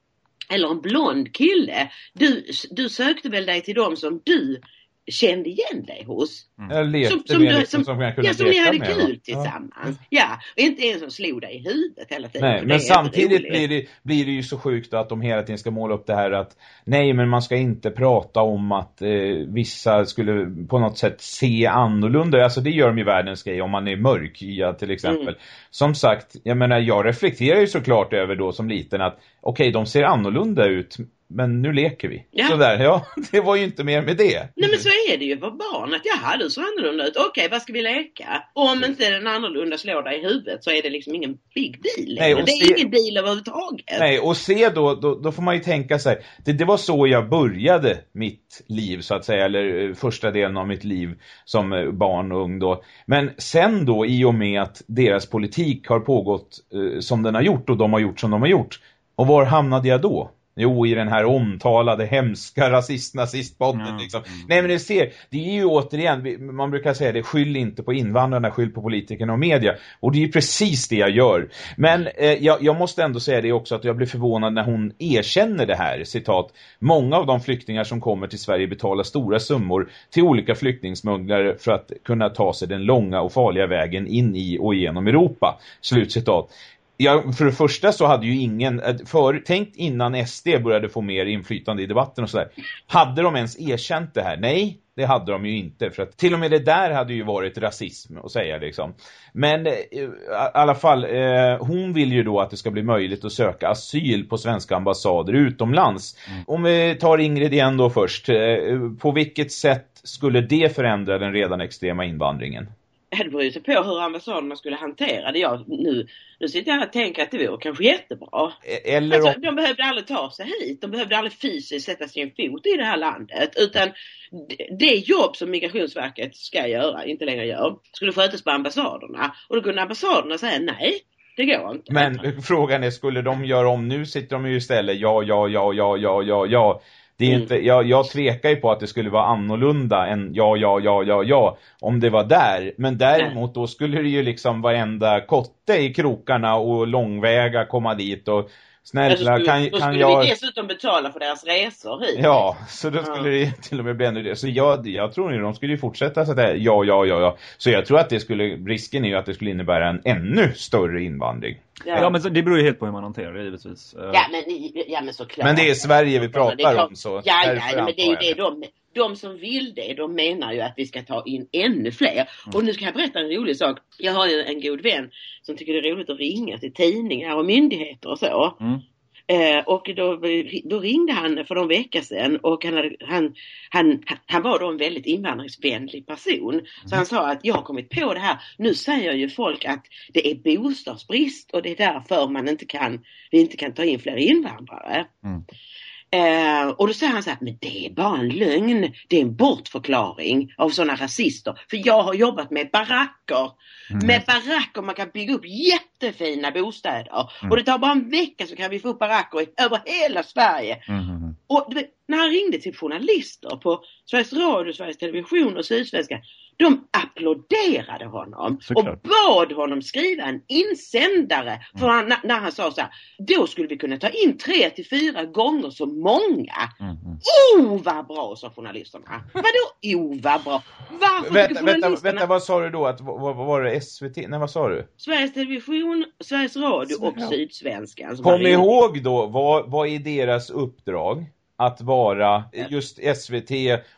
eller en blond kille. Du, du sökte väl dig till dem som du kände igen dig hos. Mm. Som, som, liksom, som, som, ja, som ni hade kul tillsammans. Ja. ja, och inte en som slog dig i huvudet hela tiden. Nej, men samtidigt blir det, blir det ju så sjukt att de hela tiden ska måla upp det här att nej, men man ska inte prata om att eh, vissa skulle på något sätt se annorlunda. Alltså det gör de ju världens grej om man är mörk, ja, till exempel. Mm. Som sagt, jag menar, jag reflekterar ju såklart över då som liten att okej, okay, de ser annorlunda ut men nu leker vi. Ja. Sådär, ja, det var ju inte mer med det. Nej men så är det ju för barn att jaha du ser annorlunda ut, okej okay, vad ska vi leka? Och om inte den annorlunda slår dig i huvudet så är det liksom ingen big deal Nej, Det är se... ingen deal överhuvudtaget. Nej och se då, då, då får man ju tänka sig, det, det var så jag började mitt liv så att säga, eller eh, första delen av mitt liv som eh, barn och ung då. Men sen då i och med att deras politik har pågått eh, som den har gjort och de har gjort som de har gjort. Och var hamnade jag då? Jo, i den här omtalade hemska rasist-nazistbotten mm. liksom. Mm. Nej men du ser, det är ju återigen, man brukar säga det, skyll inte på invandrarna, skyll på politikerna och media. Och det är ju precis det jag gör. Men eh, jag, jag, måste ändå säga det också att jag blir förvånad när hon erkänner det här, citat. Många av de flyktingar som kommer till Sverige betalar stora summor till olika flyktingsmugglare för att kunna ta sig den långa och farliga vägen in i och igenom Europa. Slutcitat ja, för det första så hade ju ingen, eh, för, tänkt innan SD började få mer inflytande i debatten och sådär. Hade de ens erkänt det här? Nej, det hade de ju inte. För att till och med det där hade ju varit rasism att säga liksom. Men eh, i alla fall, eh, hon vill ju då att det ska bli möjligt att söka asyl på svenska ambassader utomlands. Mm. Om vi tar Ingrid igen då först. Eh, på vilket sätt skulle det förändra den redan extrema invandringen? Det beror ju på hur ambassaderna skulle hantera det. Jag, nu, nu sitter jag här och tänker att det vore kanske jättebra. E- eller alltså, de behövde aldrig ta sig hit. De behövde aldrig fysiskt sätta sin fot i det här landet. Utan det jobb som Migrationsverket ska göra, inte längre gör, skulle skötas på ambassaderna. Och då kunde ambassaderna säga nej. Det går inte. Men frågan är, skulle de göra om? Nu sitter de ju istället ja, ja, ja, ja, ja, ja, ja. Det är mm. inte, jag, jag tvekar ju på att det skulle vara annorlunda än ja, ja, ja, ja, ja om det var där. Men däremot då skulle det ju liksom varenda kotte i krokarna och långväga komma dit och Snälla, skulle, kan, då kan skulle jag... vi dessutom betala för deras resor hit. Ja, så då skulle ja. det till och med bli ännu det. Så jag, jag tror att de skulle fortsätta så där, ja, ja, ja, ja. Så jag tror att det skulle, risken är ju att det skulle innebära en ännu större invandring. Ja, ja men det beror ju helt på hur man hanterar det givetvis. Ja, men, ja, men såklart. Men det är Sverige vi pratar om så. Ja, ja, men det är ju det de de som vill det, de menar ju att vi ska ta in ännu fler. Mm. Och nu ska jag berätta en rolig sak. Jag har ju en god vän som tycker det är roligt att ringa till tidningar och myndigheter och så. Mm. Eh, och då, då, ringde han för någon vecka sedan och han, hade, han, han, han var då en väldigt invandringsvänlig person. Mm. Så han sa att jag har kommit på det här. Nu säger ju folk att det är bostadsbrist och det är därför man inte kan, vi inte kan ta in fler invandrare. Mm. Eh, och då säger han så här, men det är bara en lögn. Det är en bortförklaring av sådana rasister. För jag har jobbat med baracker. Mm. Med baracker man kan bygga upp jättefina bostäder. Mm. Och det tar bara en vecka så kan vi få upp baracker över hela Sverige. Mm. Och när han ringde till journalister på Sveriges Radio, Sveriges Television och Sydsvenska de applåderade honom Såklart. och bad honom skriva en insändare. För mm. han, när han sa så här, då skulle vi kunna ta in tre till fyra gånger så många. Mm. Oh vad bra sa journalisterna. Vadå oh vad bra? Varför vänta, journalisterna... vänta, vänta, vad sa du då? Att, vad, var det SVT? Nej vad sa du? Sveriges Television, Sveriges Radio och Sydsvenskan. Kom ihåg då, vad, vad är deras uppdrag? Att vara just SVT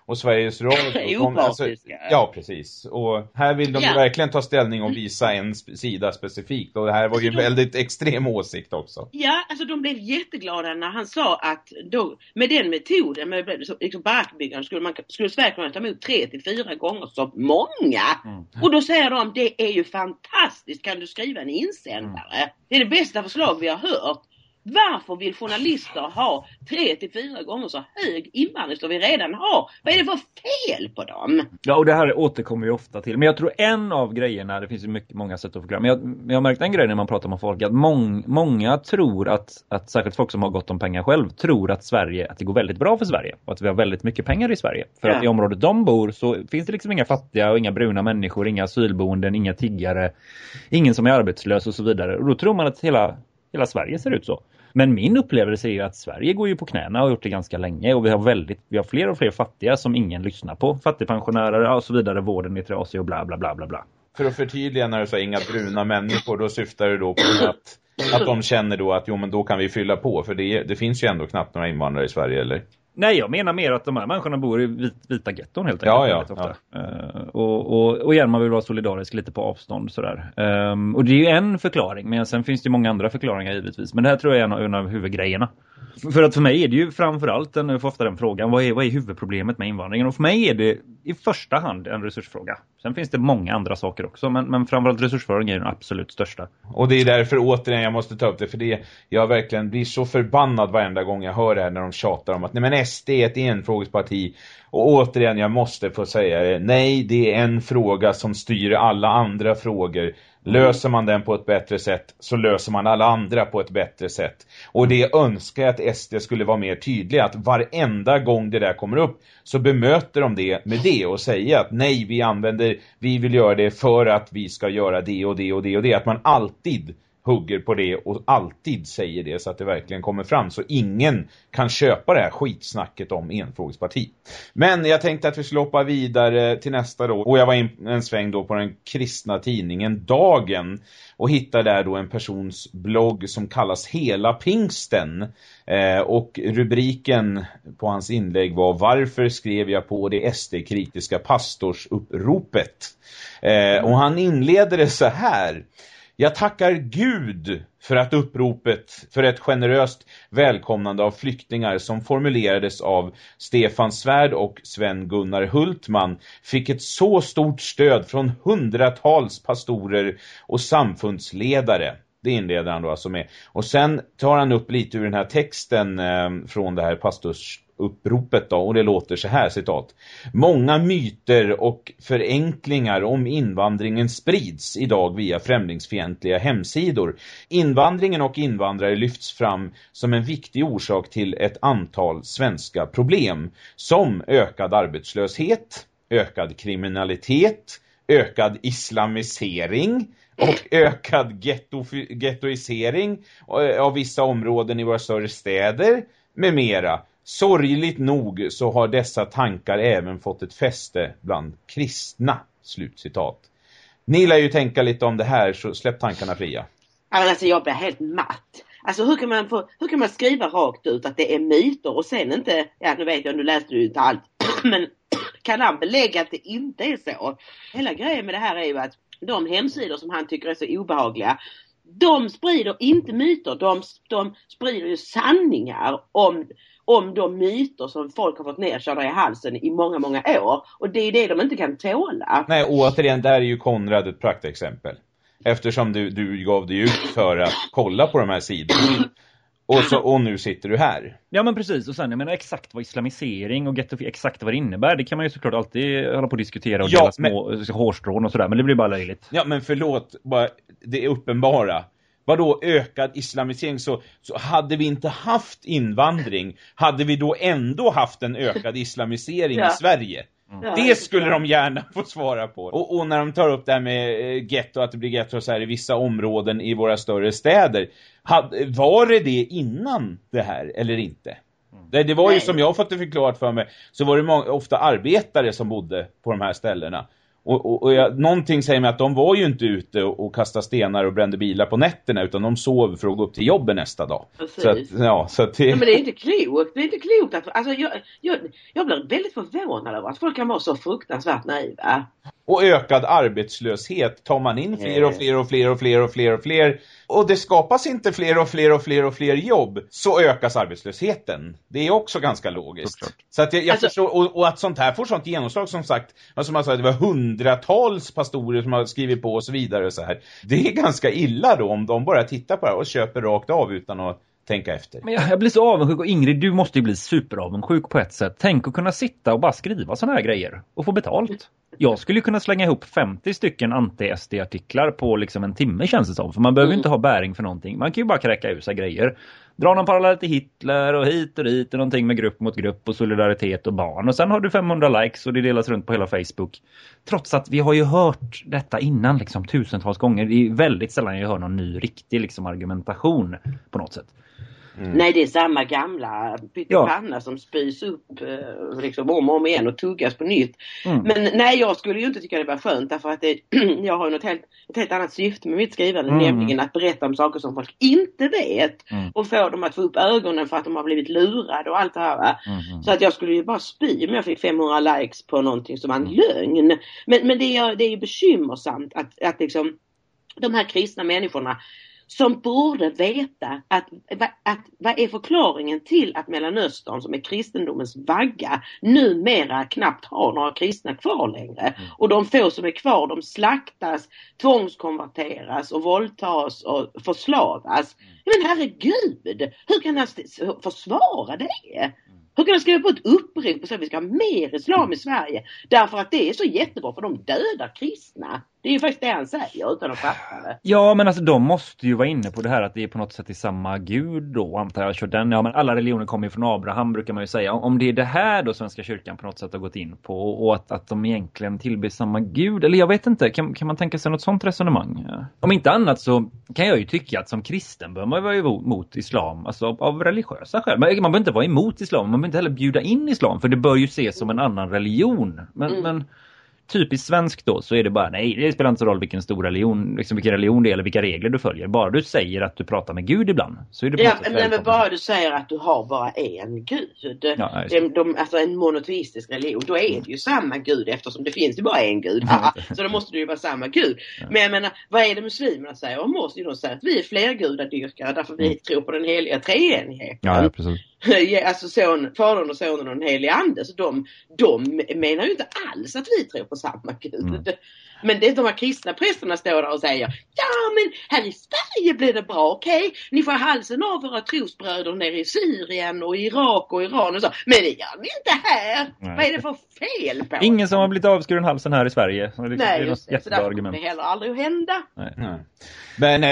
och Sveriges Radio. alltså, ja, precis. Och här vill de ja. verkligen ta ställning och visa en sida specifikt. Och det här var ju en väldigt extrem åsikt också. Ja, alltså de blev jätteglada när han sa att då, med den metoden, med liksom barackbyggande, skulle, man, skulle Sverige kunna ta emot tre till fyra gånger så många. Mm. Och då säger de, det är ju fantastiskt, kan du skriva en insändare? Mm. Det är det bästa förslag vi har hört. Varför vill journalister ha tre till fyra gånger så hög invandring som vi redan har? Vad är det för fel på dem? Ja, och det här återkommer ju ofta till. Men jag tror en av grejerna, det finns ju mycket, många sätt att förklara. Men jag, jag har märkt en grej när man pratar med folk, att mång, många tror att, att, särskilt folk som har gott om pengar själv, tror att Sverige, att det går väldigt bra för Sverige. Och att vi har väldigt mycket pengar i Sverige. För ja. att i området de bor så finns det liksom inga fattiga och inga bruna människor, inga asylboenden, inga tiggare, ingen som är arbetslös och så vidare. Och då tror man att hela hela Sverige ser ut så. Men min upplevelse är ju att Sverige går ju på knäna och har gjort det ganska länge och vi har väldigt, vi har fler och fler fattiga som ingen lyssnar på. Fattigpensionärer och så vidare, vården är trasig och bla bla bla bla bla. För att förtydliga när du sa inga bruna människor, då syftar du då på att, att de känner då att jo men då kan vi fylla på. För det, det finns ju ändå knappt några invandrare i Sverige, eller? Nej, jag menar mer att de här människorna bor i vit, vita getton helt enkelt. Ja, ja. Uh, och, och, och igen, man vill vara solidarisk lite på avstånd sådär. Um, och det är ju en förklaring, men sen finns det många andra förklaringar givetvis. Men det här tror jag är en av, en av huvudgrejerna. För att för mig är det ju framförallt, jag får ofta den frågan, vad är, vad är huvudproblemet med invandringen? Och för mig är det i första hand en resursfråga. Sen finns det många andra saker också, men, men framförallt resursföring är den absolut största. Och det är därför återigen jag måste ta upp det, för det jag verkligen blir så förbannad varenda gång jag hör det här när de tjatar om att nej men SD är ett enfrågesparti. Och återigen, jag måste få säga det, nej det är en fråga som styr alla andra frågor. Löser man den på ett bättre sätt så löser man alla andra på ett bättre sätt. Och det önskar jag att SD skulle vara mer tydliga. Att varenda gång det där kommer upp så bemöter de det med det och säger att nej vi använder, vi vill göra det för att vi ska göra det och det och det och det. Att man alltid hugger på det och alltid säger det så att det verkligen kommer fram. Så ingen kan köpa det här skitsnacket om enfrågesparti. Men jag tänkte att vi skulle hoppa vidare till nästa då. Och jag var in en sväng då på den kristna tidningen Dagen. Och hittade där då en persons blogg som kallas Hela Pingsten. Eh, och rubriken på hans inlägg var Varför skrev jag på det SD-kritiska pastorsuppropet? Eh, och han inleder det så här. Jag tackar Gud för att uppropet för ett generöst välkomnande av flyktingar som formulerades av Stefan Svärd och Sven Gunnar Hultman fick ett så stort stöd från hundratals pastorer och samfundsledare. Det inleder han då alltså med. Och sen tar han upp lite ur den här texten eh, från det här pastors uppropet då, och det låter så här citat. Många myter och förenklingar om invandringen sprids idag via främlingsfientliga hemsidor. Invandringen och invandrare lyfts fram som en viktig orsak till ett antal svenska problem som ökad arbetslöshet, ökad kriminalitet, ökad islamisering och ökad getto gettoisering av vissa områden i våra större städer med mera. Sorgligt nog så har dessa tankar även fått ett fäste bland kristna. Slutcitat. Ni lär ju tänka lite om det här så släpp tankarna fria. Alltså jag blir helt matt. Alltså hur kan man få, hur kan man skriva rakt ut att det är myter och sen inte, ja nu vet jag, nu läste du ju inte allt, men kan han belägga att det inte är så? Hela grejen med det här är ju att de hemsidor som han tycker är så obehagliga, de sprider inte myter, de, de sprider ju sanningar om, om de myter som folk har fått nedkörda i halsen i många, många år. Och det är det de inte kan tåla. Nej, återigen, där är ju Konrad ett praktexempel. Eftersom du, du gav dig ut för att kolla på de här sidorna. Och, så, och nu sitter du här. Ja men precis, och sen jag menar exakt vad islamisering och ghetto, exakt vad det innebär. Det kan man ju såklart alltid hålla på att diskutera och ja, dela små men... hårstrån och sådär. Men det blir bara löjligt. Ja men förlåt, bara det är uppenbara. Vadå ökad islamisering? Så, så hade vi inte haft invandring, hade vi då ändå haft en ökad islamisering ja. i Sverige? Mm. Det skulle de gärna få svara på. Och, och, när de tar upp det här med eh, getto, att det blir getto så här i vissa områden i våra större städer. Had, var det det innan det här eller inte? Mm. Det, det var Nej. ju som jag fått det förklarat för mig så var det många, ofta arbetare som bodde på de här ställena. Och, och, och jag, någonting säger mig att de var ju inte ute och, och kastade stenar och brände bilar på nätterna utan de sov för att gå upp till jobbet nästa dag. Precis. Så att, ja, så att det... Ja, men det är inte klokt. Det är inte klokt. Att, alltså, jag, jag, jag blir väldigt förvånad över att folk kan vara så fruktansvärt naiva. Och ökad arbetslöshet tar man in fler och fler och fler och fler och fler och fler och det skapas inte fler och fler och fler och fler jobb så ökas arbetslösheten. Det är också ganska logiskt. Så att jag, jag alltså, förstår, och, och, att sånt här får sånt genomslag som sagt, som man sa, det var hundratals pastorer som har skrivit på och så vidare och så här. Det är ganska illa då om de bara tittar på det och köper rakt av utan att tänka efter. Men jag, jag, blir så avundsjuk och Ingrid, du måste ju bli superavundsjuk på ett sätt. Tänk att kunna sitta och bara skriva sådana här grejer och få betalt. Jag skulle kunna slänga ihop 50 stycken anti-SD-artiklar på liksom en timme känns det som. För man behöver mm. inte ha bäring för någonting. Man kan ju bara kräka ur sig grejer. Dra någon parallell till Hitler och hit och dit och någonting med grupp mot grupp och solidaritet och barn. Och sen har du 500 likes och det delas runt på hela Facebook. Trots att vi har ju hört detta innan liksom tusentals gånger. Det är väldigt sällan jag hör någon ny riktig liksom argumentation på något sätt. Mm. Nej, det är samma gamla pyttipanna ja. som spys upp eh, liksom om och om igen och tuggas på nytt. Mm. Men nej, jag skulle ju inte tycka det var skönt därför att det, jag har något helt, ett helt annat syfte med mitt skrivande, mm. nämligen att berätta om saker som folk inte vet mm. och få dem att få upp ögonen för att de har blivit lurade och allt det här. Mm. Så att jag skulle ju bara spy om jag fick 500 likes på någonting som var en mm. lögn. Men, men det, är, det är bekymmersamt att, att liksom de här kristna människorna som borde veta att, att vad är förklaringen till att Mellanöstern som är kristendomens vagga numera knappt har några kristna kvar längre. Mm. Och de få som är kvar de slaktas, tvångskonverteras och våldtas och förslavas. Mm. Men herregud, hur kan han försvara det? Hur kan de skriva på ett upprop och säga att vi ska ha mer islam i Sverige? Därför att det är så jättebra för de dödar kristna. Det är ju faktiskt det han säger utan att fatta det. Ja, men alltså de måste ju vara inne på det här att det är på något sätt i samma gud då, antar jag. den, ja, men alla religioner kommer ju från Abraham brukar man ju säga. Om det är det här då Svenska kyrkan på något sätt har gått in på och att, att de egentligen tillber samma gud. Eller jag vet inte, kan, kan man tänka sig något sånt resonemang? Om inte annat så kan jag ju tycka att som kristen bör man vara emot islam, alltså av, av religiösa skäl. Man, man behöver inte vara emot islam, man behöver inte heller bjuda in islam, för det bör ju ses som en annan religion. Men, mm. men typiskt svenskt då så är det bara nej, det spelar inte så roll vilken stor religion, liksom vilken religion det är eller vilka regler du följer. Bara du säger att du pratar med Gud ibland så är det Ja, men, men bara du säger att du har bara en Gud. Ja, de, de, alltså en monoteistisk religion, då är det ju samma Gud eftersom det finns ju bara en Gud. så då måste det ju vara samma Gud. Ja. Men jag menar, vad är det muslimerna säger om oss? De säger att vi är flergudadyrkare därför vi mm. tror på den heliga treenigheten. Ja, ja precis. alltså son, fadern och sonen och den helige ande. Så de, de menar ju inte alls att vi tror på samma Gud. Mm. Men det, de här kristna prästerna står där och säger Ja men här i Sverige blir det bra, okej? Okay? Ni får halsen av våra trosbröder nere i Syrien och Irak och Iran och så. Men det gör ni inte här! Nej. Vad är det för fel på Ingen som har blivit avskuren halsen här i Sverige. Det, Nej, det är just det. Så där kommer det heller aldrig att hända. Nej. Nej. Men eh,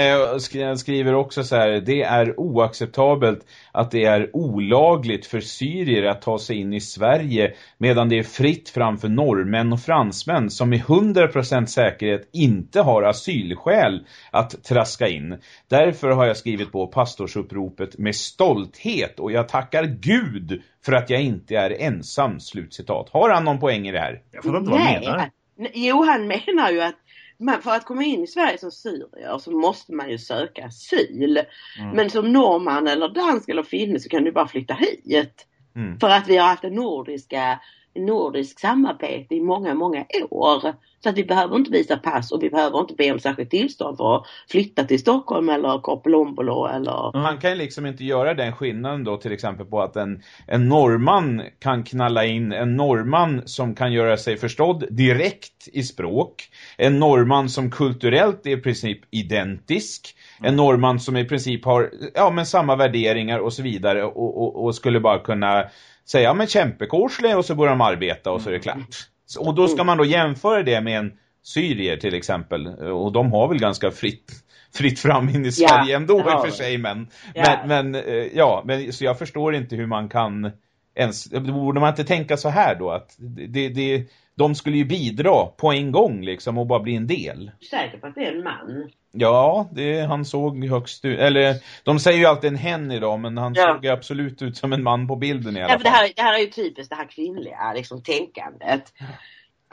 jag skriver också så här, det är oacceptabelt att det är olagligt för syrier att ta sig in i Sverige medan det är fritt framför norrmän och fransmän som med 100% säkerhet inte har asylskäl att traska in. Därför har jag skrivit på pastorsuppropet med stolthet och jag tackar Gud för att jag inte är ensam, slutcitat. Har han någon poäng i det här? Jag får inte vad han menar. Jo, han menar ju att man, för att komma in i Sverige som syrier så måste man ju söka asyl. Mm. Men som norrman eller dansk eller finne så kan du bara flytta hit. Mm. För att vi har haft den nordiska nordisk samarbete i många, många år. Så att vi behöver inte visa pass och vi behöver inte be om särskilt tillstånd för att flytta till Stockholm eller Korpilombolo eller... Man kan ju liksom inte göra den skillnaden då till exempel på att en, en norrman kan knalla in, en norrman som kan göra sig förstådd direkt i språk, en norrman som kulturellt är i princip identisk, en norrman som i princip har ja, men samma värderingar och så vidare och, och, och skulle bara kunna säga men kämpekorsle och så börjar de arbeta och så är det klart. Och då ska man då jämföra det med en syrier till exempel och de har väl ganska fritt fritt fram in i Sverige ja, ändå i och för sig men, ja. men, men eh, ja, men så jag förstår inte hur man kan ens, borde man inte tänka så här då att det, det, de skulle ju bidra på en gång liksom och bara bli en del. Säker på att det är en man? Ja, det, han såg högst ut. Eller, de säger ju alltid en hen idag, men han ja. såg absolut ut som en man på bilden i alla ja, fall. Det här, det här är ju typiskt det här kvinnliga liksom, tänkandet.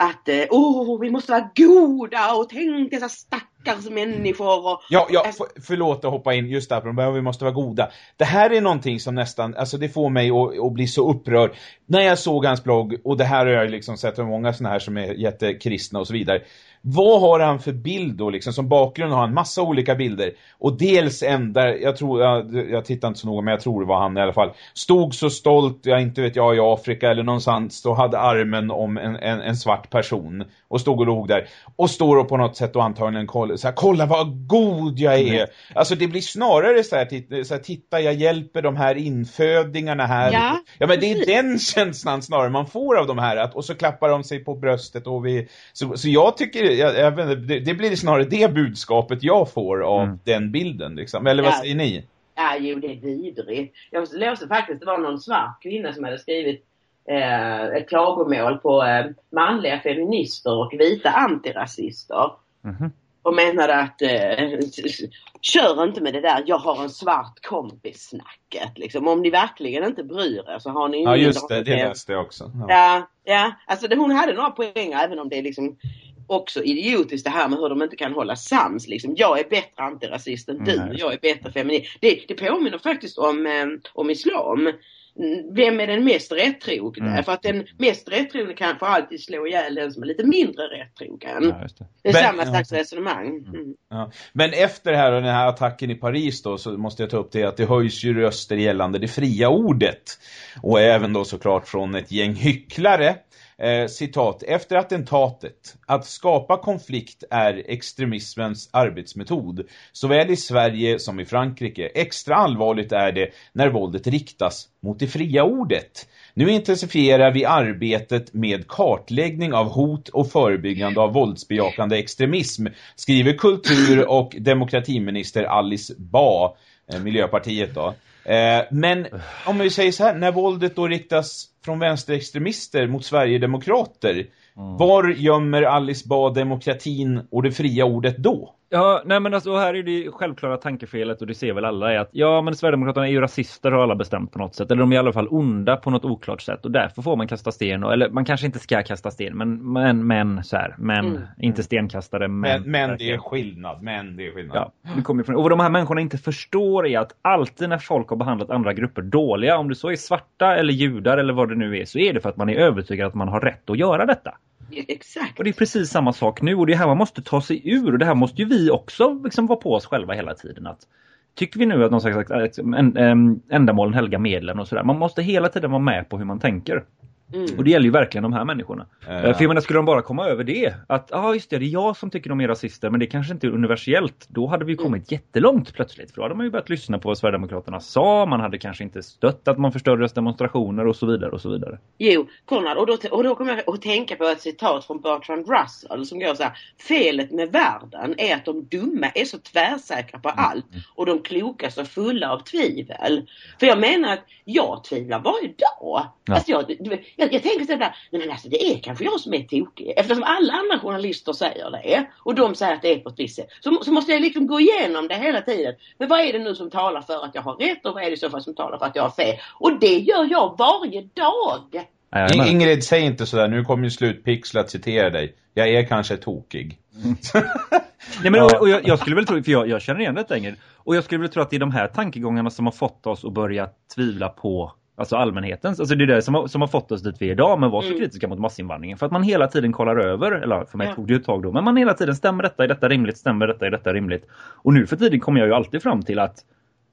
Att, oh, vi måste vara goda och tänk dessa stackars människor. Och, ja, ja för, förlåt att hoppa in just där, vi måste vara goda. Det här är någonting som nästan, alltså det får mig att, att bli så upprörd. När jag såg hans blogg, och det här har jag liksom sett av många sådana här som är jättekristna och så vidare. Vad har han för bild då? Liksom, som bakgrund har han massa olika bilder. Och dels en där, jag tror, jag, jag tittar inte så noga men jag tror det var han i alla fall. Stod så stolt, jag inte vet jag, i Afrika eller någonstans och hade armen om en, en, en svart person. Och stod och låg där. Och står och på något sätt och antagligen kolla, så här, kolla vad god jag är. Mm. Alltså det blir snarare så här, så här, titta jag hjälper de här infödingarna här. Ja, ja men det är den känslan snarare man får av de här. Att, och så klappar de sig på bröstet och vi, så, så jag tycker jag, det, det, blir snarare det budskapet jag får av mm. den bilden. Liksom. Eller vad ja. säger ni? Ja, jo, det är vidrigt. Jag läste faktiskt, det var någon svart kvinna som hade skrivit eh, ett klagomål på eh, manliga feminister och vita antirasister. Mm -hmm. Och menade att eh, kör inte med det där, jag har en svart kompis snacket. Liksom. Om ni verkligen inte bryr er så har ni Ja just det, det läste jag också. Ja, ja, ja. alltså det, hon hade några poänger även om det är liksom också idiotiskt det här med hur de inte kan hålla sams. Liksom. Jag är bättre antirasist än du, mm. jag är bättre feminist. Det, det påminner faktiskt om, eh, om islam. Vem är den mest rättrogne? Mm. För att den mest rättrogne kan få alltid slå ihjäl den som är lite mindre rättrogen. Ja, det. det. är Men, samma slags resonemang. Mm. mm. Ja. Men efter här, den här attacken i Paris då så måste jag ta upp det att det höjs ju röster gällande det fria ordet. Och även då såklart från ett gäng hycklare Eh, citat, efter attentatet, att skapa konflikt är extremismens arbetsmetod, såväl i Sverige som i Frankrike. Extra allvarligt är det när våldet riktas mot det fria ordet. Nu intensifierar vi arbetet med kartläggning av hot och förebyggande av våldsbejakande extremism, skriver kultur- och demokratiminister Alice Ba, eh, Miljöpartiet då. Eh, men om vi säger så här, när våldet då riktas från vänsterextremister mot Sverigedemokrater, mm. var gömmer Alice Ba demokratin och det fria ordet då? Ja, nej men alltså här är det självklara tankefelet och det ser väl alla är att ja men Sverigedemokraterna är ju rasister har alla bestämt på något sätt. Eller de är i alla fall onda på något oklart sätt och därför får man kasta sten. Och, eller man kanske inte ska kasta sten men, men, men så här. Men, mm. inte stenkastare. Men, men, men det är skillnad. Men det är skillnad. Ja, det kommer ifrån. Och vad de här människorna inte förstår är att alltid när folk har behandlat andra grupper dåliga, om det så är svarta eller judar eller vad det nu är, så är det för att man är övertygad att man har rätt att göra detta. Exakt. Och det är precis samma sak nu och det här man måste ta sig ur och det här måste ju vi också liksom vara på oss själva hela tiden. att Tycker vi nu att någon slags ändamålen helga medlen och sådär. Man måste hela tiden vara med på hur man tänker. Mm. Och det gäller ju verkligen de här människorna. Mm. För jag menar, skulle de bara komma över det? Att, ja ah, just det, det är jag som tycker de är rasister, men det kanske inte är universellt. Då hade vi kommit mm. jättelångt plötsligt. För då hade man ju börjat lyssna på vad Sverigedemokraterna sa. Man hade kanske inte stött att man förstörde demonstrationer och så vidare och så vidare. Jo, Konrad, och då, och då kommer jag att tänka på ett citat från Bertrand Russell som går så här. Felet med världen är att de dumma är så tvärsäkra på mm. allt och de kloka så fulla av tvivel. För jag menar att jag tvivlar varje dag. Ja. Alltså jag, jag, jag tänker sådär, nej men alltså det är kanske jag som är tokig. Eftersom alla andra journalister säger det och de säger att det är på ett visst sätt. Så, så måste jag liksom gå igenom det hela tiden. Men vad är det nu som talar för att jag har rätt och vad är det i så fall som talar för att jag har fel? Och det gör jag varje dag. Nej, Ingrid, säg inte sådär. Nu kommer ju slutpixel att citera dig. Jag är kanske tokig. Mm. Nej, men, och, och jag, jag, skulle väl tro, för jag, jag känner igen detta Ingrid. Och jag skulle väl tro att det är de här tankegångarna som har fått oss att börja tvivla på Alltså allmänhetens. Alltså det är det som har, som har fått oss dit vi är idag med var så Mm. kritiska mot massinvandringen. För att man hela tiden kollar över, eller för mig Ja. tog det ju ett tag då, men man hela tiden stämmer detta, är detta rimligt, stämmer detta, är detta rimligt. Och nu för tiden kommer jag ju alltid fram till att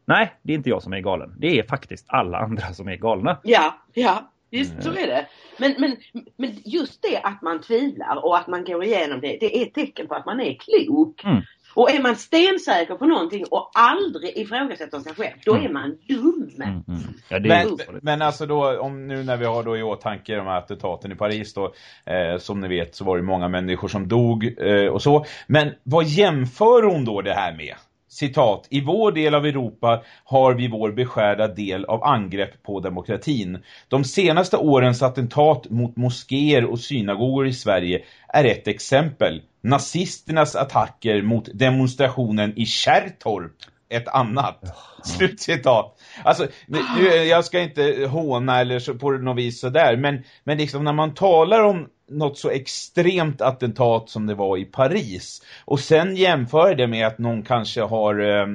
nej, det är inte jag som är galen. Det är faktiskt alla andra som är galna. Ja, ja. Visst, Mm. så är det. Men, men, men just det att man tvivlar och att man går igenom det, det är ett tecken på att man är klok. Mm. Och är man stensäker på någonting och aldrig ifrågasätter sig själv, då Mm. är man dum. Mm, mm. Ja, Men, men alltså då, om nu när vi har då i åtanke de här attentaten i Paris då, eh, som ni vet så var det många människor som dog eh, och så. Men vad jämför hon då det här med? Citat, i vår del av Europa har vi vår beskärda del av angrepp på demokratin. De senaste årens attentat mot moskéer och synagogor i Sverige är ett exempel. Nazisternas attacker mot demonstrationen i Kärrtorp ett annat. Slutcitat. Alltså, nu, jag ska inte håna eller så på något vis sådär, men, men liksom när man talar om något så extremt attentat som det var i Paris. Och sen jämför det med att någon kanske har eh,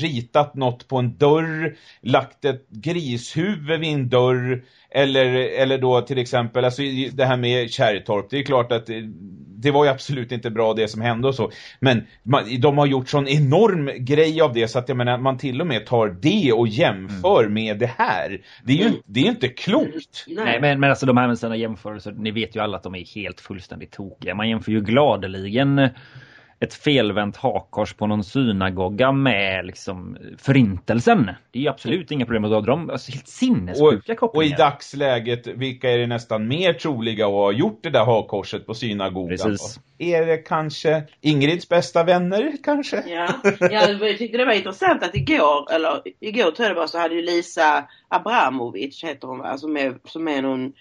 ritat något på en dörr, lagt ett grishuvud vid en dörr eller, eller då till exempel, alltså i- det här med Kärrtorp, det är klart att det, det var ju absolut inte bra det som hände och så. Men man, de har gjort sån enorm grej av det så att jag menar, man till och med tar det och jämför med det här. Det är ju det är inte klokt. Nej, men, men alltså de här med sina jämförelser, ni vet ju alla att de är helt fullständigt tokiga. Man jämför ju gladeligen ett felvänt hakkors på någon synagoga med liksom förintelsen. Det är ju absolut inga problem att dra dem. Alltså helt sinnessjuka Och, kopplingar. och i dagsläget, vilka är det nästan mer troliga att ha gjort det där hakkorset på synagogan? Precis. Är det kanske Ingrids bästa vänner kanske? Ja, jag tyckte det var intressant att igår, eller igår tror jag det var, så hade ju Lisa Abramovic, heter hon som är, som är någon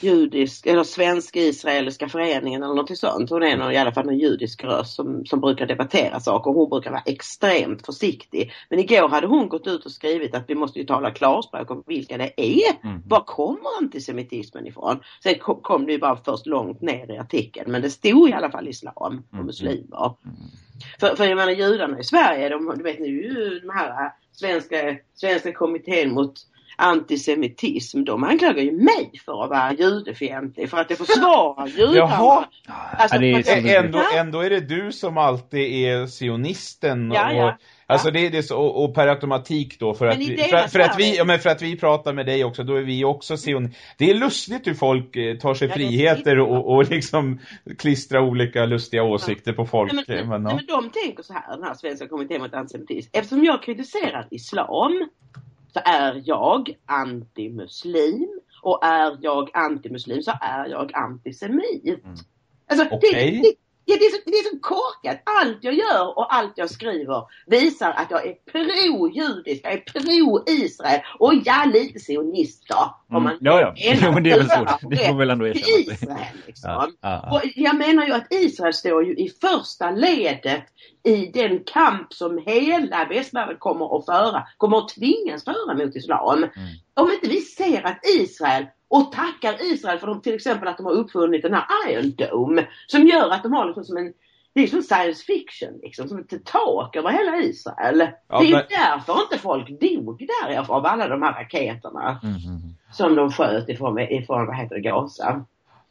judisk, eller svensk-israeliska föreningen eller något sånt. Hon är någon, i alla fall en judisk röst som, som brukar debattera saker. Hon brukar vara extremt försiktig. Men igår hade hon gått ut och skrivit att vi måste ju tala klarspråk om vilka det är. Mm. Var kommer antisemitismen ifrån? Sen kom, kom det ju bara först långt ner i artikeln. Men det stod i alla fall islam och Mm. muslimer. För, för jag menar judarna i Sverige, de, du vet nu de här äh, svenska, svenska kommittén mot antisemitism, de anklagar ju mig för att vara judefientlig, för att jag försvarar judarna. Jaha. Alltså, Ja, det är Ändå, ändå är det du som alltid är sionisten. Ja, ja. Och, alltså det, är- det är så, och, och per automatik då, för Men att, vi, för, att- för, att vi, ja, men för att vi pratar med dig också, då är vi också sion. Det är lustigt hur folk eh, tar sig Ja, friheter och, och liksom klistrar olika lustiga åsikter på folk. Nej, men, eh, men, men, ja. nej, men de tänker så här, den här svenska kommittén mot antisemitism. Eftersom jag kritiserar islam så är jag antimuslim och är jag antimuslim så är jag antisemit. Mm. Alltså, Okej. det, det, ja, det, är så, det är så korkat. Allt jag gör och allt jag skriver visar att jag är pro-judisk, jag är pro-Israel och ja, lite sionist då. Om man Mm. Ja, ja. Jo, men det är väl så. Det får väl ändå erkänna. Israel liksom. Ja, ja, ja. Och jag menar ju att Israel står ju i första ledet i den kamp som hela västvärlden kommer att föra, kommer att tvingas föra mot islam. Mm. Om inte vi ser att Israel och tackar Israel för de, till exempel att de har uppfunnit den här Iron Dome som gör att de har liksom som en det är som science fiction liksom, som ett tak över hela Israel. Ja, det är men- därför inte folk dog där av alla de här raketerna mm. som de sköt ifrån, ifrån vad heter det, Gaza.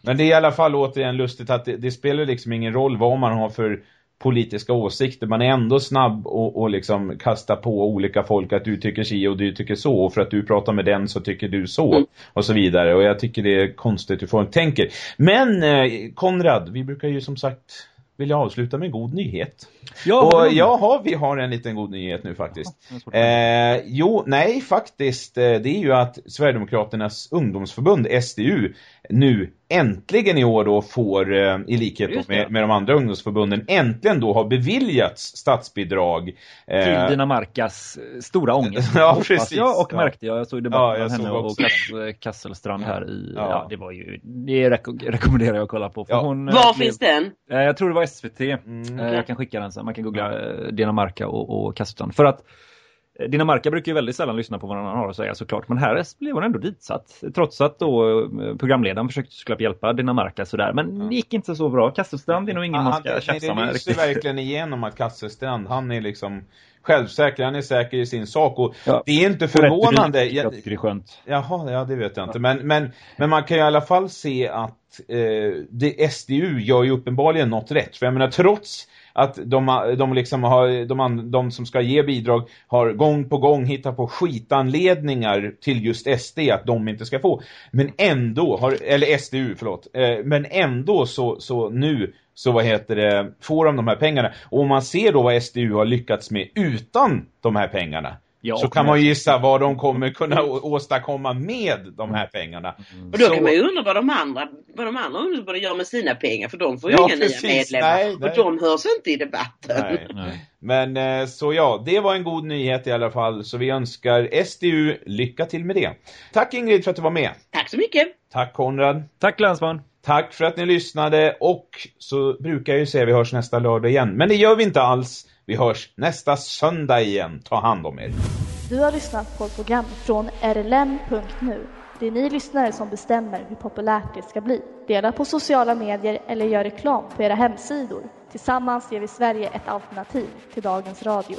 Men det är i alla fall återigen lustigt att det, det spelar liksom ingen roll vad man har för politiska åsikter. Man är ändå snabb och, och liksom kasta på olika folk att du tycker si och du tycker så. Och för att du pratar med den så tycker du så. Mm. Och så vidare. Och jag tycker det är konstigt hur folk tänker. Men eh, Konrad, vi brukar ju som sagt vilja avsluta med en god nyhet. Ja, och jaha, vi har en liten god nyhet nu faktiskt. Ja. Eh, jo, nej faktiskt. Eh, det är ju att Sverigedemokraternas ungdomsförbund, SDU, nu äntligen i år då får, eh, i likhet med, med de andra ungdomsförbunden, äntligen då har beviljats statsbidrag. eh, Till Dinamarcas eh, stora ångest. Ja, precis. Jag och Ja. märkte jag. Jag såg debatten Ja, jag av henne och Kass, Kasselstrand här i... Ja. Ja. det var ju... Det reko- rekommenderar jag att kolla på. För Ja. hon, Var blev- finns den? Eh, Jag tror det var SVT. Mm. Eh, Jag kan skicka den sen. Man kan googla eh, Dinamarca och, och Kasselstrand. För att Dinamarca brukar ju väldigt sällan lyssna på vad någon har att säga såklart. Men här blev hon ändå ditsatt. Trots att då eh, programledaren försökte såklart hjälpa Dinamarca sådär. Men ja. det gick inte så bra. Kasselstrand är nog ingen ja, man ska tjafsa med. Det lyser verkligen igenom att Kasselstrand, han är liksom självsäker, han är säker i sin sak och ja. det är inte förvånande. Jag, tycker det är skönt. Jaha, ja det vet jag inte. Men, men, men man kan i alla fall se att eh, det, SDU gör ju uppenbarligen något rätt. För jag menar, trots att de, de, liksom har, de, de som ska ge bidrag har gång på gång hittat på skitanledningar till just SD att de inte ska få. Men ändå, har, eller SDU förlåt, eh, men ändå så, så nu så vad heter det, får de de här pengarna. Och om man ser då vad SDU har lyckats med utan de här pengarna Ja, så kan man gissa vad de kommer kunna åstadkomma med de här pengarna. Mm. Och då så... kan man ju undra vad de andra, vad de andra ungdomsförbunden gör med sina pengar för de får ju ja, inga precis. nya medlemmar. Nej, nej. Och de hörs inte i debatten. Nej, nej. Men eh, så ja, det var en god nyhet i alla fall. Så vi önskar SDU lycka till med det. Tack Ingrid för att du var med. Tack så mycket. Tack Konrad. Tack Länsman. Tack för att ni lyssnade och så brukar jag ju säga att vi hörs nästa lördag igen. Men det gör vi inte alls. Vi hörs nästa söndag igen. Ta hand om er. Du har lyssnat på ett program från rlm.nu. Det är ni lyssnare som bestämmer hur populärt det ska bli. Dela på sociala medier eller gör reklam på era hemsidor. Tillsammans ger vi Sverige ett alternativ till dagens radio.